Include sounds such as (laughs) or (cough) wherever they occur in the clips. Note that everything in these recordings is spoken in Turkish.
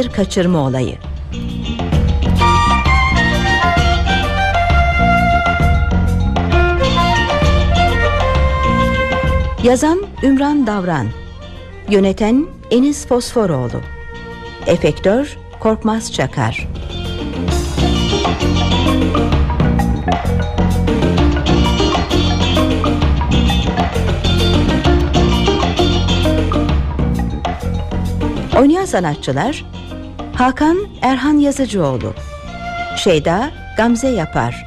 bir kaçırma olayı. Yazan Ümran Davran. Yöneten Enis Fosforoğlu. Efektör Korkmaz Çakar. Oynayan sanatçılar Hakan Erhan Yazıcıoğlu Şeyda Gamze Yapar.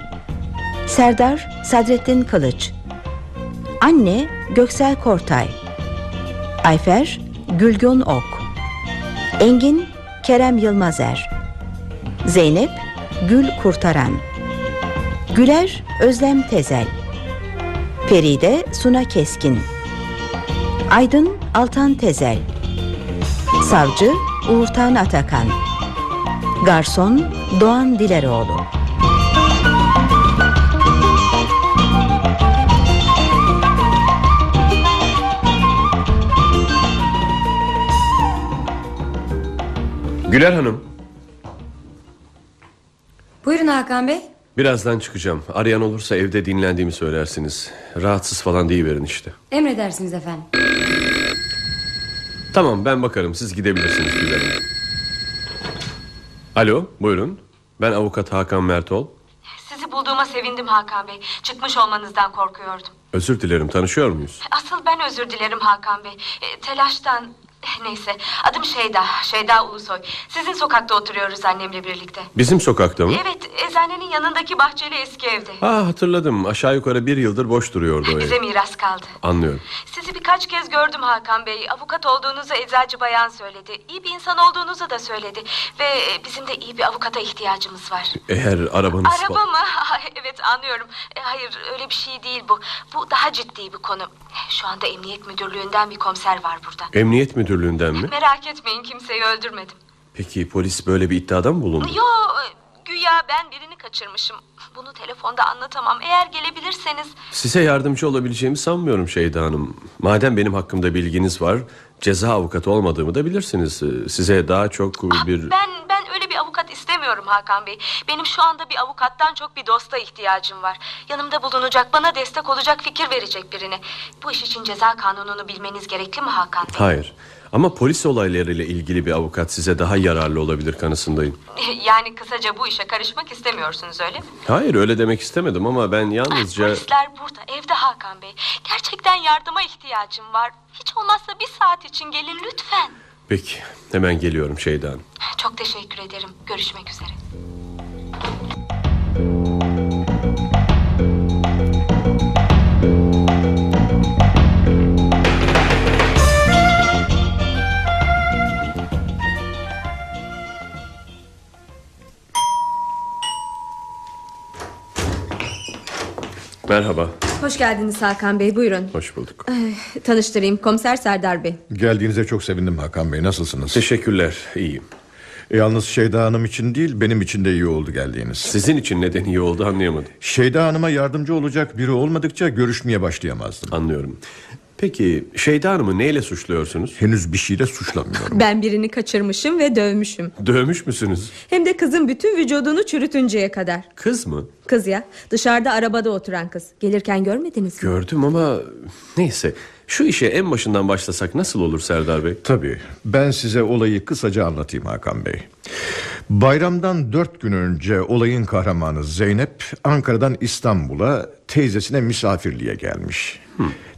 Serdar Sadrettin Kılıç. Anne Göksel Kortay. Ayfer Gülgün Ok. Engin Kerem Yılmazer. Zeynep Gül Kurtaran. Güler Özlem Tezel. Feride Suna Keskin. Aydın Altan Tezel. Savcı Uğurtan Atakan. Garson Doğan Dileroğlu. Güler Hanım. Buyurun Hakan Bey. Birazdan çıkacağım. Arayan olursa evde dinlendiğimi söylersiniz. Rahatsız falan deyiverin işte. Emredersiniz efendim Tamam ben bakarım siz gidebilirsiniz Güler Hanım Alo buyurun Ben avukat Hakan Mertol Sizi bulduğuma sevindim Hakan Bey. Çıkmış olmanızdan korkuyordum. Özür dilerim tanışıyor muyuz? Asıl ben özür dilerim Hakan Bey. E, telaştan... Neyse adım Şeyda, Şeyda Ulusoy. Sizin sokakta oturuyoruz annemle birlikte. Bizim sokakta mı? Evet, eczanenin yanındaki bahçeli eski evde. Ha hatırladım aşağı yukarı bir yıldır boş duruyordu o Bize ev miras kaldı. Anlıyorum Sizi birkaç kez gördüm Hakan Bey. Avukat olduğunuzu eczacı bayan söyledi. İyi bir insan olduğunuzu da söyledi. Ve e, bizim de iyi bir avukata ihtiyacımız var. Eğer arabanız Araba mı? (laughs) Evet anlıyorum. E, hayır öyle bir şey değil bu. Bu daha ciddi bir konu. Şu anda emniyet müdürlüğünden bir komiser var burada. Emniyet müdürlüğünden mi? Merak etmeyin kimseyi öldürmedim. Peki polis böyle bir iddiada mı bulundu? Yo güya ben birini kaçırmışım. Bunu telefonda anlatamam. Eğer gelebilirseniz... Size yardımcı olabileceğimi sanmıyorum Şeyda Hanım. Madem benim hakkımda bilginiz var, ceza avukatı olmadığımı da bilirsiniz. Size daha çok bir... Ben ben öyle bir avukat istemiyorum Hakan Bey. Benim şu anda bir avukattan çok bir dosta ihtiyacım var. Yanımda bulunacak, bana destek olacak, fikir verecek birini. Bu iş için ceza kanununu bilmeniz gerekli mi Hakan Bey? Hayır. Ama polis olaylarıyla ilgili bir avukat size daha yararlı olabilir kanısındayım. (laughs) Yani kısaca bu işe karışmak istemiyorsunuz öyle mi? Hayır öyle demek istemedim ama ben yalnızca... Polisler burada, evde Hakan Bey. Gerçekten yardıma ihtiyacım var. Hiç olmazsa bir saat için gelin lütfen. Peki hemen geliyorum Şeyda Hanım. Çok teşekkür ederim. Görüşmek üzere. Merhaba, Hoş geldiniz Hakan Bey buyurun hoş bulduk. Eh, Tanıştırayım komiser Serdar Bey Geldiğinize çok sevindim Hakan Bey nasılsınız? Teşekkürler, iyiyim. E, Yalnız Şeyda Hanım için değil benim için de iyi oldu geldiğiniz. Sizin için neden iyi oldu anlayamadım. Şeyda Hanım'a yardımcı olacak biri olmadıkça görüşmeye başlayamazdım. Anlıyorum. Peki Şeyda Hanım'ı neyle suçluyorsunuz? Henüz bir şeyle suçlamıyorum. (laughs) Ben birini kaçırmışım ve dövmüşüm Dövmüş müsünüz? Hem de kızın bütün vücudunu çürütünceye kadar Kız mı? Kız ya dışarıda arabada oturan kız Gelirken görmediniz mi? Gördüm ama neyse. Şu işe en başından başlasak nasıl olur Serdar Bey? Tabii ben size olayı kısaca anlatayım Hakan Bey. Bayramdan dört gün önce olayın kahramanı Zeynep Ankara'dan İstanbul'a teyzesine misafirliğe gelmiş.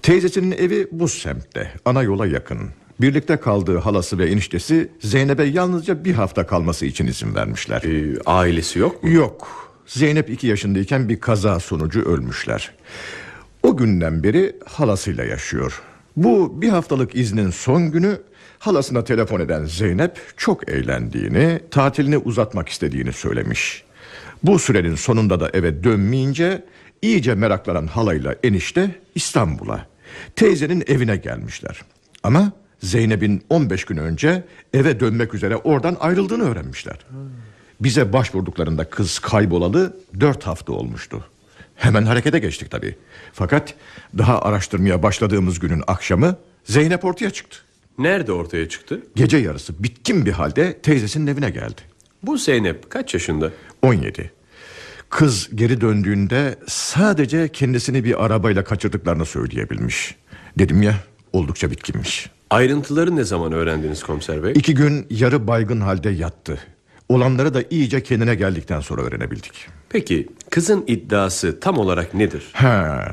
Teyzesinin evi bu semtte ana yola yakın. Birlikte kaldığı halası ve eniştesi Zeynep'e yalnızca bir hafta kalması için izin vermişler. Ee, ailesi yok mu? Yok. Zeynep iki yaşındayken bir kaza sonucu ölmüşler. O günden beri halasıyla yaşıyor. Bu bir haftalık iznin son günü halasına telefon eden Zeynep çok eğlendiğini, tatilini uzatmak istediğini söylemiş. Bu sürenin sonunda da eve dönmeyince iyice meraklanan halayla enişte İstanbul'a, teyzenin evine gelmişler. Ama Zeynep'in 15 gün önce eve dönmek üzere oradan ayrıldığını öğrenmişler. Bize başvurduklarında kız kaybolalı dört hafta olmuştu. Hemen harekete geçtik tabii. Fakat daha araştırmaya başladığımız günün akşamı Zeynep ortaya çıktı. Nerede ortaya çıktı? Gece yarısı bitkin bir halde teyzesinin evine geldi. Bu Zeynep kaç yaşında? 17. Kız geri döndüğünde sadece kendisini bir arabayla kaçırdıklarını söyleyebilmiş. Dedim ya oldukça bitkinmiş. Ayrıntıları ne zaman öğrendiniz komiser bey? İki gün yarı baygın halde yattı. Olanları da iyice kendine geldikten sonra öğrenebildik. Peki kızın iddiası tam olarak nedir? Ha,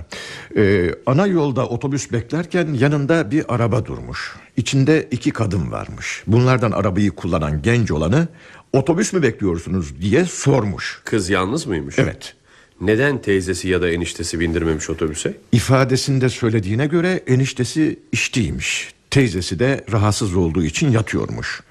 e, ana yolda otobüs beklerken yanında bir araba durmuş. İçinde iki kadın varmış. Bunlardan arabayı kullanan genç olanı otobüs mü bekliyorsunuz diye sormuş. Kız yalnız mıymış? Evet. Neden teyzesi ya da eniştesi bindirmemiş otobüse? İfadesinde söylediğine göre eniştesi işteymiş. Teyzesi de rahatsız olduğu için yatıyormuş.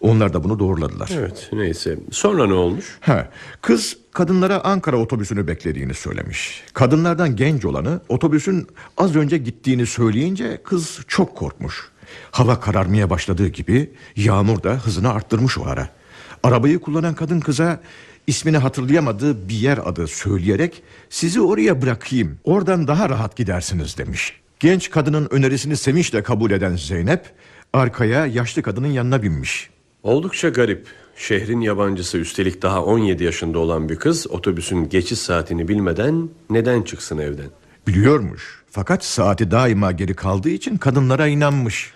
Onlar da bunu doğruladılar. Evet neyse. Sonra ne olmuş? Ha, kız kadınlara Ankara otobüsünü beklediğini söylemiş. Kadınlardan genç olanı otobüsün az önce gittiğini söyleyince kız çok korkmuş. Hava kararmaya başladığı gibi yağmur da hızını arttırmış o ara. Arabayı kullanan kadın kıza ismini hatırlayamadığı bir yer adı söyleyerek sizi oraya bırakayım oradan daha rahat gidersiniz demiş. Genç kadının önerisini sevinçle kabul eden Zeynep arkaya yaşlı kadının yanına binmiş. Oldukça garip. Şehrin yabancısı üstelik daha 17 yaşında olan bir kız otobüsün geçiş saatini bilmeden neden çıksın evden? Biliyormuş fakat saati daima geri kaldığı için kadınlara inanmış.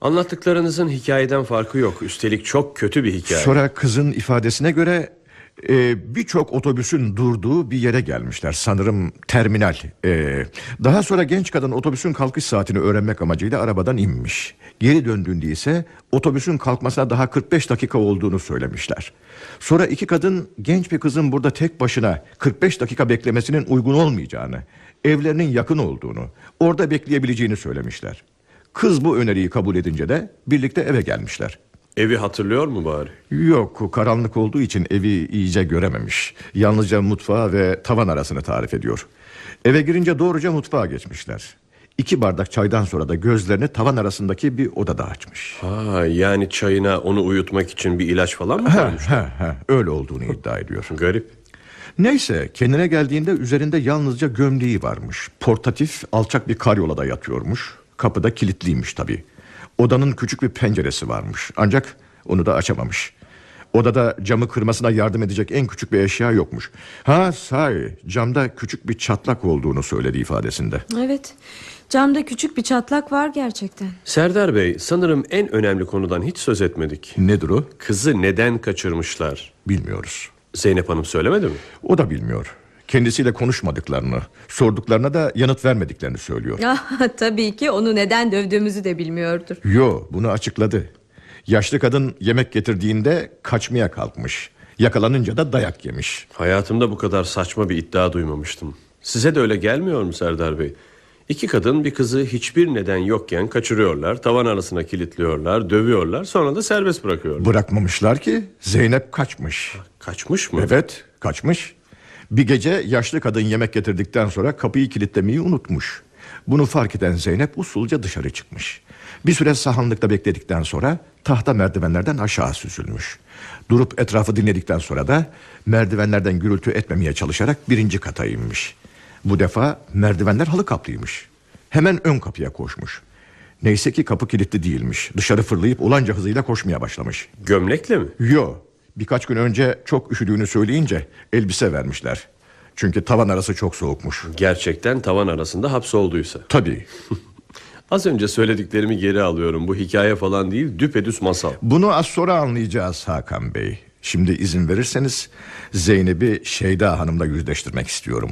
Anlattıklarınızın hikayeden farkı yok. Üstelik çok kötü bir hikaye. Sonra kızın ifadesine göre e, birçok otobüsün durduğu bir yere gelmişler. Sanırım terminal. E, daha sonra genç kadın otobüsün kalkış saatini öğrenmek amacıyla arabadan inmiş. Geri döndüğünde ise otobüsün kalkmasına daha 45 dakika olduğunu söylemişler. Sonra iki kadın genç bir kızın burada tek başına 45 dakika beklemesinin uygun olmayacağını, evlerinin yakın olduğunu, orada bekleyebileceğini söylemişler. Kız bu öneriyi kabul edince de birlikte eve gelmişler. Evi hatırlıyor mu bari? Yok karanlık olduğu için evi iyice görememiş. Yalnızca mutfağı ve tavan arasını tarif ediyor. Eve girince doğruca mutfağa geçmişler. İki bardak çaydan sonra da gözlerini tavan arasındaki bir odada açmış. Ha, yani çayına onu uyutmak için bir ilaç falan mı Ha, koymuş? ha, ha, öyle olduğunu iddia ediyor. Garip. Neyse kendine geldiğinde üzerinde yalnızca gömleği varmış. Portatif alçak bir karyolada yatıyormuş. Kapıda kilitliymiş tabii. Odanın küçük bir penceresi varmış. Ancak onu da açamamış. Odada camı kırmasına yardım edecek en küçük bir eşya yokmuş. Ha sahi camda küçük bir çatlak olduğunu söyledi ifadesinde. Evet. Camda küçük bir çatlak var gerçekten. Serdar Bey sanırım en önemli konudan hiç söz etmedik. Nedir o? Kızı neden kaçırmışlar? Bilmiyoruz. Zeynep Hanım söylemedi mi? O da bilmiyor. Kendisiyle konuşmadıklarını, sorduklarına da yanıt vermediklerini söylüyor. (laughs) Ah, tabii ki onu neden dövdüğümüzü de bilmiyordur. Yo bunu açıkladı. Yaşlı kadın yemek getirdiğinde kaçmaya kalkmış. Yakalanınca da dayak yemiş. Hayatımda bu kadar saçma bir iddia duymamıştım. Size de öyle gelmiyor mu Serdar Bey? İki kadın bir kızı hiçbir neden yokken kaçırıyorlar, tavan arasına kilitliyorlar, dövüyorlar, sonra da serbest bırakıyorlar. Bırakmamışlar ki Zeynep kaçmış. Kaçmış mı? Evet kaçmış. Bir gece yaşlı kadın yemek getirdikten sonra kapıyı kilitlemeyi unutmuş. Bunu fark eden Zeynep usulca dışarı çıkmış. Bir süre sahanlıkta bekledikten sonra tahta merdivenlerden aşağı süzülmüş. Durup etrafı dinledikten sonra da merdivenlerden gürültü etmemeye çalışarak birinci kata inmiş. Bu defa merdivenler halı kaplıymış. Hemen ön kapıya koşmuş. Neyse ki kapı kilitli değilmiş. Dışarı fırlayıp olanca hızıyla koşmaya başlamış. Gömlekle mi? Yo birkaç gün önce çok üşüdüğünü söyleyince elbise vermişler. Çünkü tavan arası çok soğukmuş. Gerçekten tavan arasında hapsolduysa. Tabii (laughs) Az önce söylediklerimi geri alıyorum. Bu hikaye falan değil, düpedüz masal. bunu az sonra anlayacağız Hakan Bey. Şimdi izin verirseniz Zeynep'i Şeyda Hanım'la yüzleştirmek istiyorum.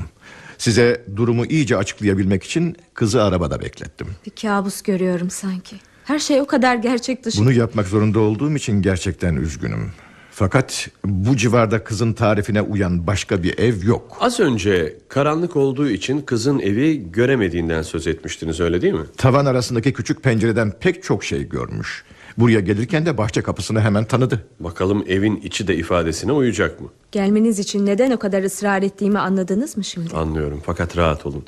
Size durumu iyice açıklayabilmek için kızı arabada beklettim. Bir kabus görüyorum sanki. Her şey o kadar gerçek dışı. Bunu yapmak zorunda olduğum için gerçekten üzgünüm. Fakat bu civarda kızın tarifine uyan başka bir ev yok. Az önce karanlık olduğu için kızın evi göremediğinden söz etmiştiniz öyle değil mi? Tavan arasındaki küçük pencereden pek çok şey görmüş. Buraya gelirken de bahçe kapısını hemen tanıdı. Bakalım evin içi de ifadesine uyacak mı? Gelmeniz için neden o kadar ısrar ettiğimi anladınız mı şimdi? Anlıyorum fakat rahat olun.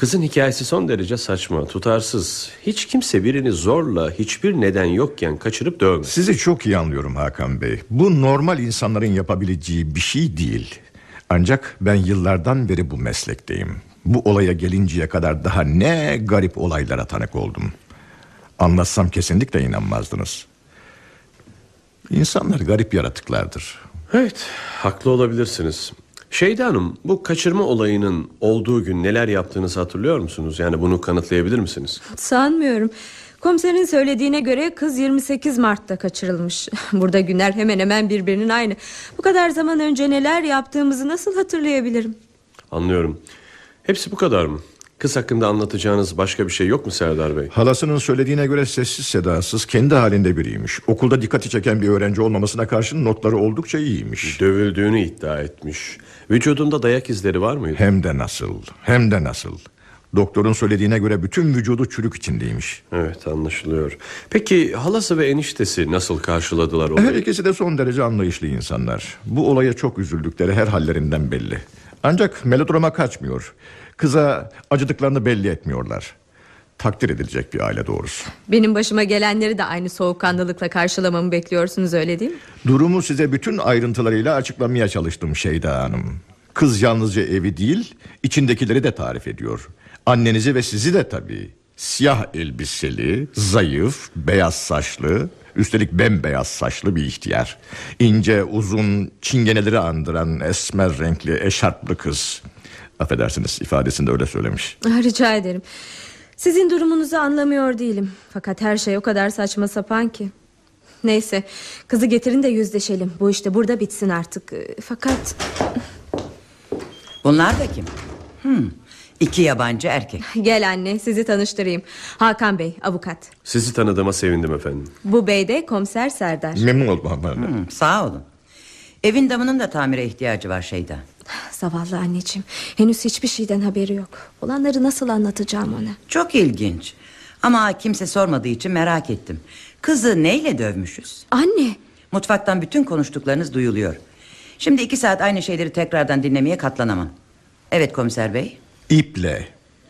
Kızın hikayesi son derece saçma, tutarsız. Hiç kimse birini zorla hiçbir neden yokken kaçırıp dövmez. Sizi çok iyi anlıyorum Hakan Bey. Bu normal insanların yapabileceği bir şey değil. Ancak ben yıllardan beri bu meslekteyim. Bu olaya gelinceye kadar daha ne garip olaylara tanık oldum. Anlatsam kesinlikle inanmazdınız. İnsanlar garip yaratıklardır. Evet, haklı olabilirsiniz. Şeyda Hanım, bu kaçırma olayının olduğu gün neler yaptığınızı hatırlıyor musunuz? Yani bunu kanıtlayabilir misiniz? Sanmıyorum. Komiserin söylediğine göre kız 28 Mart'ta kaçırılmış. (laughs) Burada günler hemen hemen birbirinin aynı. Bu kadar zaman önce neler yaptığımızı nasıl hatırlayabilirim? Anlıyorum. Hepsi bu kadar mı? Kız hakkında anlatacağınız başka bir şey yok mu Serdar Bey? Halasının söylediğine göre sessiz sedasız kendi halinde biriymiş. Okulda dikkati çeken bir öğrenci olmamasına karşın notları oldukça iyiymiş. Dövüldüğünü iddia etmiş. Vücudunda dayak izleri var mıydı? Hem de nasıl, hem de nasıl. Doktorun söylediğine göre bütün vücudu çürük içindeymiş. Evet anlaşılıyor. Peki halası ve eniştesi nasıl karşıladılar Her olayı? ikisi de son derece anlayışlı insanlar. Bu olaya çok üzüldükleri her hallerinden belli. Ancak melodrama kaçmıyor. Kıza acıdıklarını belli etmiyorlar. Takdir edilecek bir aile doğrusu. Benim başıma gelenleri de aynı soğukkanlılıkla karşılamamı bekliyorsunuz öyle değil mi? Durumu size bütün ayrıntılarıyla açıklamaya çalıştım Şeyda Hanım. Kız yalnızca evi değil, içindekileri de tarif ediyor. Annenizi ve sizi de tabii. Siyah elbiseli, zayıf, beyaz saçlı, üstelik bembeyaz saçlı bir ihtiyar. İnce, uzun, çingeneleri andıran esmer renkli, eşarplı kız. Affedersiniz ifadesinde öyle söylemiş. Ah, Rica ederim. Sizin durumunuzu anlamıyor değilim. Fakat her şey o kadar saçma sapan ki. Neyse kızı getirin de yüzleşelim. Bu işte burada bitsin artık. Ee, Fakat Bunlar da kim? Hmm, iki yabancı erkek. gel anne sizi tanıştırayım. Hakan Bey avukat. Sizi tanıdığıma sevindim efendim. Bu bey de komiser Serdar. Memnun oldum hanımefendi. Hmm, sağ olun. Evin damının da tamire ihtiyacı var şeyda. Zavallı anneciğim. Henüz hiçbir şeyden haberi yok. Olanları nasıl anlatacağım ona? Çok ilginç. Ama kimse sormadığı için merak ettim. Kızı neyle dövmüşüz? Anne Mutfaktan bütün konuştuklarınız duyuluyor. Şimdi iki saat aynı şeyleri tekrardan dinlemeye katlanamam. Evet komiser bey. İple.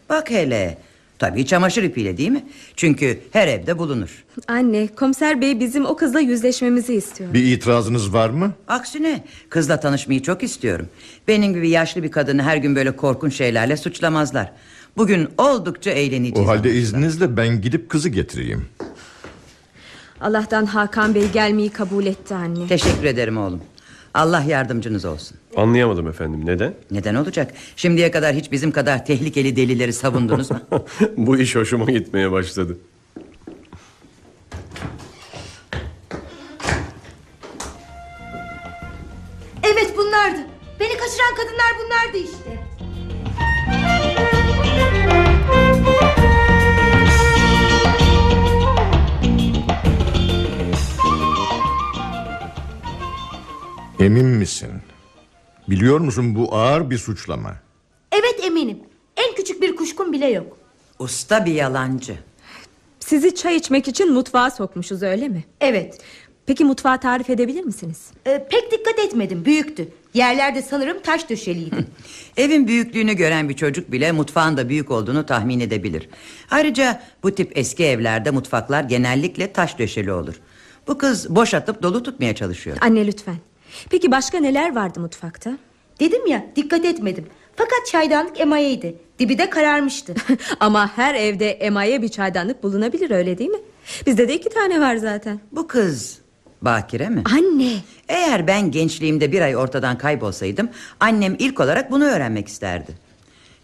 Bak hele. Tabii çamaşır ipiyle değil mi? Çünkü her evde bulunur. Anne komiser bey bizim o kızla yüzleşmemizi istiyor. Bir itirazınız var mı? Aksine kızla tanışmayı çok istiyorum. Benim gibi yaşlı bir kadını her gün böyle korkunç şeylerle suçlamazlar. Bugün oldukça eğleneceğiz. O halde anlaşılan. izninizle ben gidip kızı getireyim. Allah'tan Hakan Bey gelmeyi kabul etti anne. Teşekkür ederim oğlum. Allah yardımcınız olsun. Anlayamadım efendim. Neden? Neden olacak? Şimdiye kadar hiç bizim kadar tehlikeli delileri savundunuz mu? (laughs) bu iş hoşuma gitmeye başladı. Evet bunlardı. Beni kaçıran kadınlar bunlardı işte. Emin misin? Biliyor musun bu ağır bir suçlama. Evet eminim. En küçük bir kuşkum bile yok. Usta bir yalancı. Sizi çay içmek için mutfağa sokmuşuz öyle mi? Evet. Peki mutfağı tarif edebilir misiniz? Ee, pek dikkat etmedim. Büyüktü. Yerlerde sanırım taş döşeliydi. Evin büyüklüğünü gören bir çocuk bile mutfağın da büyük olduğunu tahmin edebilir. Ayrıca bu tip eski evlerde mutfaklar genellikle taş döşeli olur. Bu kız boş atıp dolu tutmaya çalışıyor. Anne lütfen. Peki başka neler vardı mutfakta? Dedim ya dikkat etmedim. Fakat çaydanlık emayeydi. Dibi de kararmıştı. (laughs) Ama her evde emaye bir çaydanlık bulunabilir öyle değil mi? Bizde de iki tane var zaten. Bu kız bakire mi? Anne. Eğer ben gençliğimde bir ay ortadan kaybolsaydım annem ilk olarak bunu öğrenmek isterdi.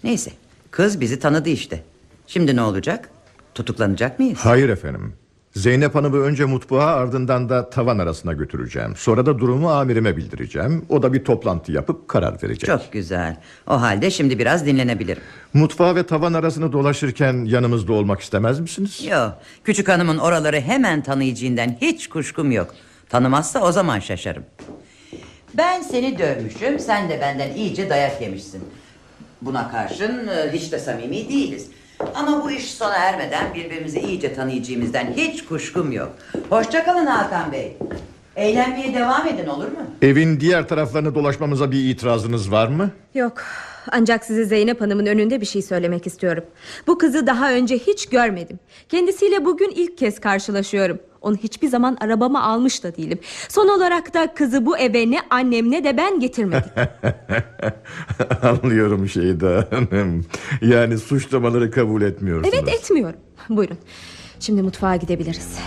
Neyse kız bizi tanıdı işte. Şimdi ne olacak? Tutuklanacak mıyız? Hayır efendim. Zeynep Hanım'ı önce mutfağa ardından da tavan arasına götüreceğim. Sonra da durumu amirime bildireceğim. O da bir toplantı yapıp karar verecek. Çok güzel. O halde şimdi biraz dinlenebilirim. Mutfağı ve tavan arasını dolaşırken yanımızda olmak istemez misiniz? Yo, küçük hanımın oraları hemen tanıyacağından hiç kuşkum yok. Tanımazsa o zaman şaşarım. Ben seni dövmüşüm, sen de benden iyice dayak yemişsin. Buna karşın e, hiç de samimi değiliz. Ama bu iş sona ermeden birbirimizi iyice tanıyacağımızdan hiç kuşkum yok. Hoşçakalın Hakan Bey. Eğlenmeye devam edin olur mu? Evin diğer taraflarını dolaşmamıza bir itirazınız var mı? Yok. Ancak size Zeynep Hanım'ın önünde bir şey söylemek istiyorum. Bu kızı daha önce hiç görmedim. Kendisiyle bugün ilk kez karşılaşıyorum. Onu hiçbir zaman arabama almış da değilim. Son olarak da kızı bu eve ne annem ne de ben getirmedik. (laughs) Anlıyorum Şeyda Hanım. Yani suçlamaları kabul etmiyorsunuz. evet etmiyorum. Buyurun. Şimdi mutfağa gidebiliriz.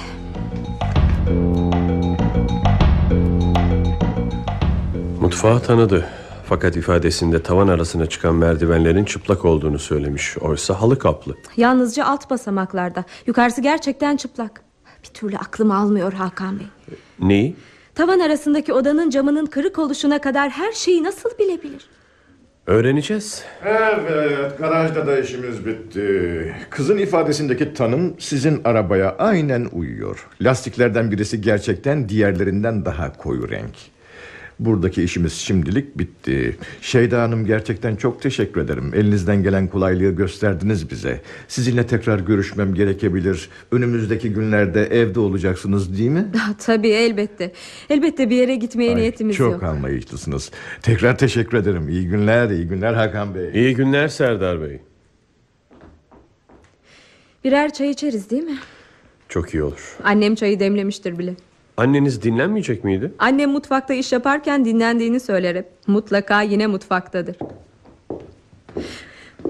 Mutfağı tanıdı. Fakat ifadesinde tavan arasına çıkan merdivenlerin çıplak olduğunu söylemiş. Oysa halı kaplı. Yalnızca alt basamaklarda. Yukarısı gerçekten çıplak. Bir türlü aklım almıyor Hakan Bey. Neyi? Tavan arasındaki odanın camının kırık oluşuna kadar her şeyi nasıl bilebilir? Öğreneceğiz. Evet garajda da işimiz bitti. Kızın ifadesindeki tanım sizin arabaya aynen uyuyor. Lastiklerden birisi gerçekten diğerlerinden daha koyu renk. Buradaki işimiz şimdilik bitti. Şeyda Hanım gerçekten çok teşekkür ederim. Elinizden gelen kolaylığı gösterdiniz bize. Sizinle tekrar görüşmem gerekebilir. Önümüzdeki günlerde evde olacaksınız değil mi? (laughs) Tabii elbette. Elbette bir yere gitmeye Ay, niyetimiz çok yok. anlayışlısınız. Tekrar teşekkür ederim. İyi günler, iyi günler Hakan Bey. İyi günler Serdar Bey. Birer çay içeriz değil mi? Çok iyi olur. Annem çayı demlemiştir bile. Anneniz dinlenmeyecek miydi? Annem mutfakta iş yaparken dinlendiğini söyler hep. Mutlaka yine mutfaktadır.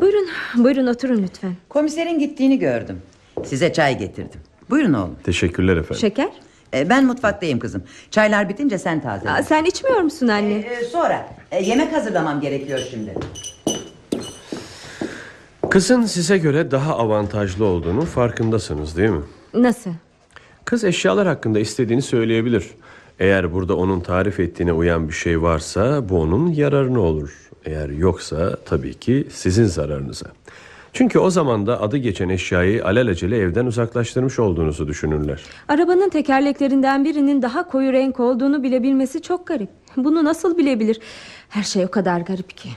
Buyurun, buyurun oturun lütfen. Komiserin gittiğini gördüm. Size çay getirdim. Buyurun oğlum. Teşekkürler efendim. Şeker? Ee, ben mutfaktayım kızım. Çaylar bitince sen tazele. Aa, sen içmiyor musun anne? Ee, sonra e, yemek hazırlamam gerekiyor şimdi. Kızın size göre daha avantajlı olduğunu farkındasınız değil mi? Nasıl? Kız eşyalar hakkında istediğini söyleyebilir. Eğer burada onun tarif ettiğine uyan bir şey varsa bu onun yararına olur. Eğer yoksa tabii ki sizin zararınıza. Çünkü o zaman da adı geçen eşyayı alelacele evden uzaklaştırmış olduğunuzu düşünürler. Arabanın tekerleklerinden birinin daha koyu renk olduğunu bilebilmesi çok garip. Bunu nasıl bilebilir? Her şey o kadar garip ki.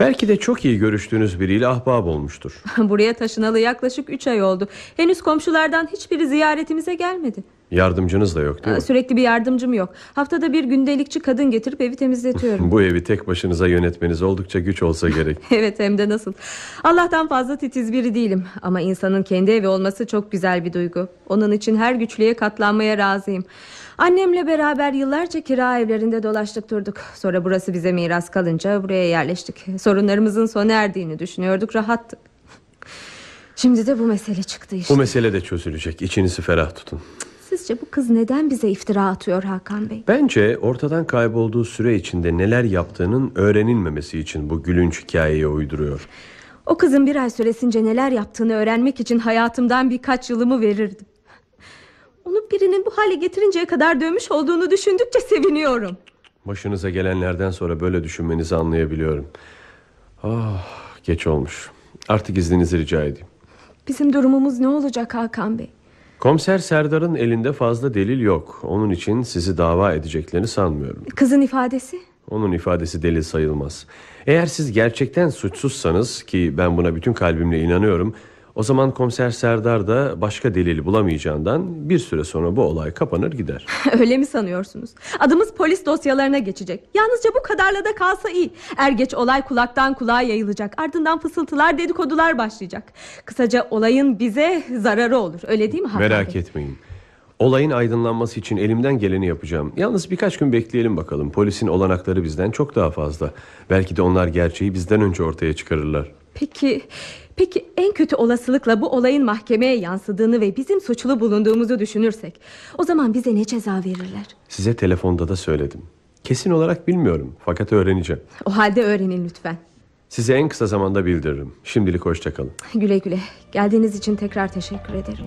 Belki de çok iyi görüştüğünüz biriyle ahbap olmuştur. (laughs) Buraya taşınalı yaklaşık üç ay oldu. Henüz komşulardan hiçbiri ziyaretimize gelmedi. Yardımcınız da yok değil mi? Sürekli bir yardımcım yok. Haftada bir gündelikçi kadın getirip evi temizletiyorum. (laughs) Bu evi tek başınıza yönetmeniz oldukça güç olsa gerek. (laughs) evet hem de nasıl. Allah'tan fazla titiz biri değilim. Ama insanın kendi evi olması çok güzel bir duygu. Onun için her güçlüğe katlanmaya razıyım. Annemle beraber yıllarca kira evlerinde dolaştık durduk. Sonra burası bize miras kalınca buraya yerleştik. Sorunlarımızın sona erdiğini düşünüyorduk, rahattık. Şimdi de bu mesele çıktı işte. Bu mesele de çözülecek. İçinizi ferah tutun. Sizce bu kız neden bize iftira atıyor Hakan Bey? Bence ortadan kaybolduğu süre içinde neler yaptığının öğrenilmemesi için bu gülünç hikayeyi uyduruyor. O kızın bir ay süresince neler yaptığını öğrenmek için hayatımdan birkaç yılımı verirdim. Onu birinin bu hale getirinceye kadar dönmüş olduğunu düşündükçe seviniyorum. Başınıza gelenlerden sonra böyle düşünmenizi anlayabiliyorum. Ah, geç olmuş. Artık izninizi rica edeyim. Bizim durumumuz ne olacak Hakan Bey? Komiser Serdar'ın elinde fazla delil yok. Onun için sizi dava edeceklerini sanmıyorum. Kızın ifadesi? Onun ifadesi delil sayılmaz. Eğer siz gerçekten suçsuzsanız ki ben buna bütün kalbimle inanıyorum... O zaman komiser Serdar da başka delil bulamayacağından bir süre sonra bu olay kapanır gider. (laughs) Öyle mi sanıyorsunuz? Adımız polis dosyalarına geçecek. Yalnızca bu kadarla da kalsa iyi. Er geç olay kulaktan kulağa yayılacak. Ardından fısıltılar, dedikodular başlayacak. Kısaca olayın bize zararı olur. Öyle değil mi Hakan Merak Bey? etmeyin. Olayın aydınlanması için elimden geleni yapacağım. Yalnız birkaç gün bekleyelim bakalım. Polisin olanakları bizden çok daha fazla. Belki de onlar gerçeği bizden önce ortaya çıkarırlar. Peki, peki en kötü olasılıkla bu olayın mahkemeye yansıdığını ve bizim suçlu bulunduğumuzu düşünürsek... ...o zaman bize ne ceza verirler? Size telefonda da söyledim. Kesin olarak bilmiyorum fakat öğreneceğim. O halde öğrenin lütfen. Size en kısa zamanda bildiririm. Şimdilik hoşçakalın. Güle güle. Geldiğiniz için tekrar teşekkür ederim.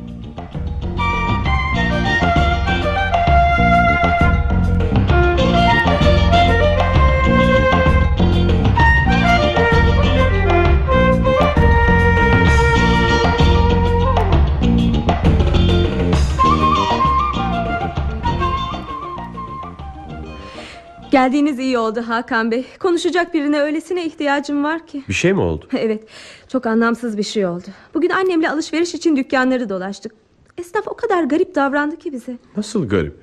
Geldiğiniz iyi oldu Hakan Bey. Konuşacak birine öylesine ihtiyacım var ki. Bir şey mi oldu? (laughs) Evet çok anlamsız bir şey oldu Bugün annemle alışveriş için dükkanları dolaştık Esnaf o kadar garip davrandı ki bize Nasıl garip?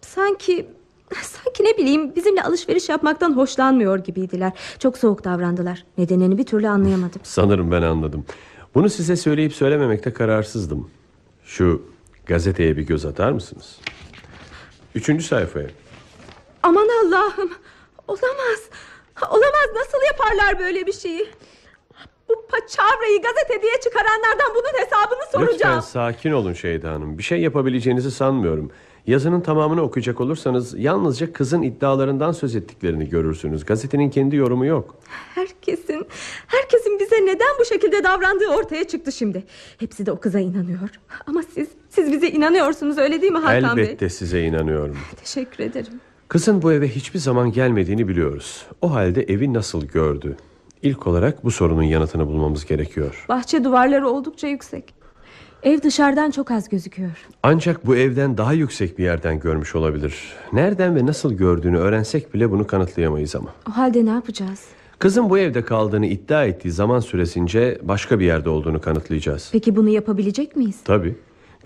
Sanki Sanki ne bileyim bizimle alışveriş yapmaktan hoşlanmıyor gibiydiler Çok soğuk davrandılar Nedenini bir türlü anlayamadım (laughs) Sanırım ben anladım. Bunu size söyleyip söylememekte kararsızdım. Şu gazeteye bir göz atar mısınız? Üçüncü sayfaya. Aman Allah'ım Olamaz Olamaz nasıl yaparlar böyle bir şeyi Bu paça Çavra'yı gazete diye çıkaranlardan bunun hesabını soracağım. Lütfen sakin olun Şeyda Hanım. Bir şey yapabileceğinizi sanmıyorum. Yazının tamamını okuyacak olursanız yalnızca kızın iddialarından söz ettiklerini görürsünüz. Gazetenin kendi yorumu yok. Herkesin, herkesin bize neden bu şekilde davrandığı ortaya çıktı şimdi. Hepsi de o kıza inanıyor. Ama siz, siz bize inanıyorsunuz öyle değil mi Hakan Bey? Elbette size inanıyorum. Teşekkür ederim. Kızın bu eve hiçbir zaman gelmediğini biliyoruz. O halde evi nasıl gördü? İlk olarak bu sorunun yanıtını bulmamız gerekiyor. Bahçe duvarları oldukça yüksek. Ev dışarıdan çok az gözüküyor. Ancak bu evden daha yüksek bir yerden görmüş olabilir. Nereden ve nasıl gördüğünü öğrensek bile bunu kanıtlayamayız ama. O halde ne yapacağız? Kızın bu evde kaldığını iddia ettiği zaman süresince başka bir yerde olduğunu kanıtlayacağız. Peki bunu yapabilecek miyiz? Tabii.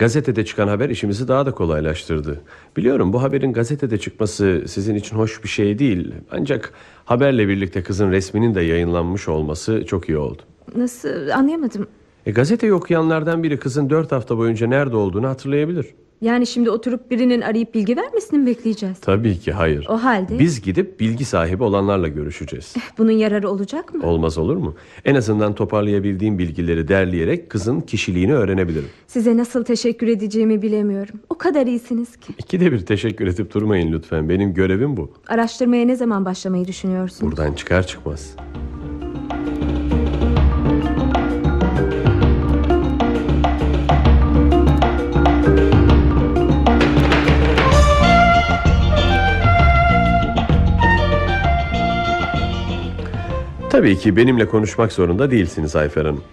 Gazetede çıkan haber işimizi daha da kolaylaştırdı. Biliyorum bu haberin gazetede çıkması sizin için hoş bir şey değil. Ancak haberle birlikte kızın resminin de yayınlanmış olması çok iyi oldu. Nasıl anlayamadım. E, gazeteyi okuyanlardan biri kızın dört hafta boyunca nerede olduğunu hatırlayabilir. Yani şimdi oturup birinin arayıp bilgi vermesini mi bekleyeceğiz? Tabii ki hayır. O halde Biz gidip bilgi sahibi olanlarla görüşeceğiz. bunun yararı olacak mı? Olmaz olur mu? En azından toparlayabildiğim bilgileri derleyerek kızın kişiliğini öğrenebilirim. Size nasıl teşekkür edeceğimi bilemiyorum. O kadar iyisiniz ki. İkide bir teşekkür edip durmayın lütfen. Benim görevim bu. Araştırmaya ne zaman başlamayı düşünüyorsunuz? Buradan çıkar çıkmaz. Tabii ki benimle konuşmak zorunda değilsiniz Ayfer Hanım.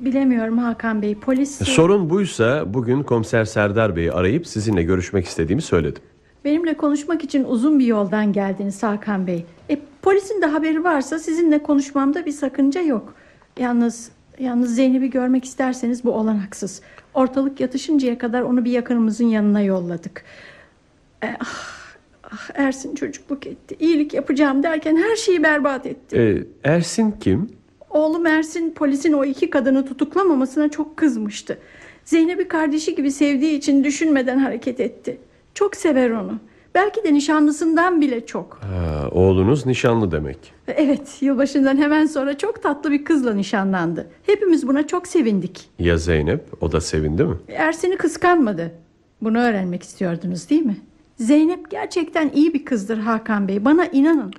Bilemiyorum Hakan Bey. Polis Sorun buysa bugün komiser Serdar Bey'i arayıp sizinle görüşmek istediğimi söyledim. benimle konuşmak için uzun bir yoldan geldiniz Hakan Bey. E, polisin de haberi varsa sizinle konuşmamda bir sakınca yok. Yalnız yalnız Zeynep'i görmek isterseniz bu olanaksız. Ortalık yatışıncaya kadar onu bir yakınımızın yanına yolladık. E, ah, ah, Ersin çocukluk etti. İyilik yapacağım derken her şeyi berbat etti. Ee, Ersin kim? Oğlum Ersin polisin o iki kadını tutuklamamasına çok kızmıştı. Zeynep'i kardeşi gibi sevdiği için düşünmeden hareket etti. Çok sever onu. Belki de nişanlısından bile çok. Ha, oğlunuz nişanlı demek. Evet, yılbaşından hemen sonra çok tatlı bir kızla nişanlandı. Hepimiz buna çok sevindik. Ya Zeynep? O da sevindi mi? Ersin'i kıskanmadı. Bunu öğrenmek istiyordunuz değil mi? Zeynep gerçekten iyi bir kızdır Hakan Bey. Bana inanın.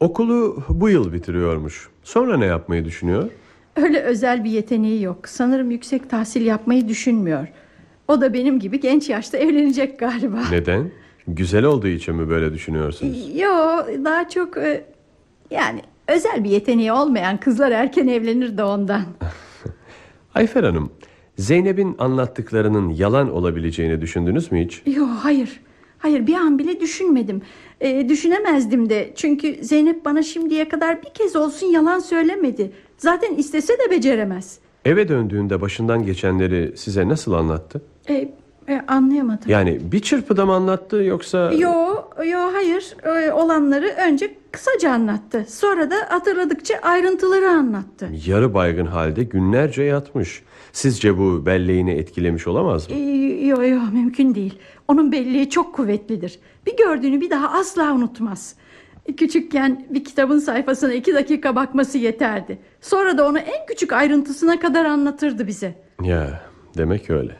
Okulu bu yıl bitiriyormuş. Sonra ne yapmayı düşünüyor? Öyle özel bir yeteneği yok. Sanırım yüksek tahsil yapmayı düşünmüyor. O da benim gibi genç yaşta evlenecek galiba. Neden? Güzel olduğu için mi böyle düşünüyorsunuz? Yo daha çok e, yani özel bir yeteneği olmayan kızlar erken evlenir de ondan. (laughs) Ayfer Hanım, Zeynep'in anlattıklarının yalan olabileceğini düşündünüz mü hiç? Yo hayır. Hayır bir an bile düşünmedim. E, düşünemezdim de. Çünkü Zeynep bana şimdiye kadar bir kez olsun yalan söylemedi. Zaten istese de beceremez. Eve döndüğünde başından geçenleri size nasıl anlattı? E, e, anlayamadım. Yani bir çırpıda mı anlattı yoksa... Yo, yo hayır. E, olanları önce kısaca anlattı. Sonra da hatırladıkça ayrıntıları anlattı. Yarı baygın halde günlerce yatmış. Sizce bu belleğini etkilemiş olamaz mı? E, yo yo mümkün değil. Onun belleği çok kuvvetlidir. Bir gördüğünü bir daha asla unutmaz. Küçükken bir kitabın sayfasına iki dakika bakması yeterdi. Sonra da onu en küçük ayrıntısına kadar anlatırdı bize. Ya demek öyle.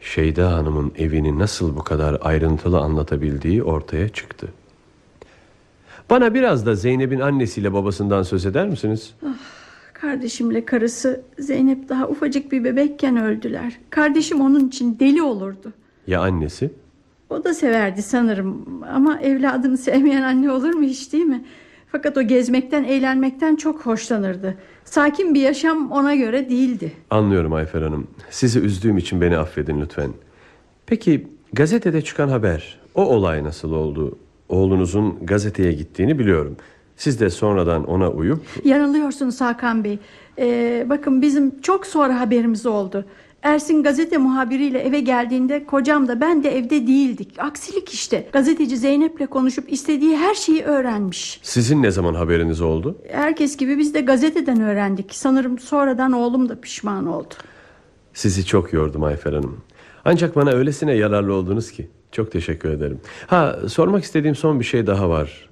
Şeyda Hanım'ın evini nasıl bu kadar ayrıntılı anlatabildiği ortaya çıktı. Bana biraz da Zeynep'in annesiyle babasından söz eder misiniz? Kardeşimle karısı Zeynep daha ufacık bir bebekken öldüler. Kardeşim onun için deli olurdu. Ya annesi? O da severdi sanırım ama evladını sevmeyen anne olur mu hiç değil mi? Fakat o gezmekten, eğlenmekten çok hoşlanırdı. Sakin bir yaşam ona göre değildi. Anlıyorum Ayfer Hanım. Sizi üzdüğüm için beni affedin lütfen. Peki gazetede çıkan haber, o olay nasıl oldu? Oğlunuzun gazeteye gittiğini biliyorum. Siz de sonradan ona uyup... Yanılıyorsunuz Hakan Bey. Ee, bakın bizim çok sonra haberimiz oldu. Ersin gazete muhabiriyle eve geldiğinde kocam da ben de evde değildik. Aksilik işte. Gazeteci Zeynep'le konuşup istediği her şeyi öğrenmiş. Sizin ne zaman haberiniz oldu? Herkes gibi biz de gazeteden öğrendik. Sanırım sonradan oğlum da pişman oldu. Sizi çok yordum Ayfer Hanım. Ancak bana öylesine yararlı oldunuz ki. Çok teşekkür ederim. Ha sormak istediğim son bir şey daha var.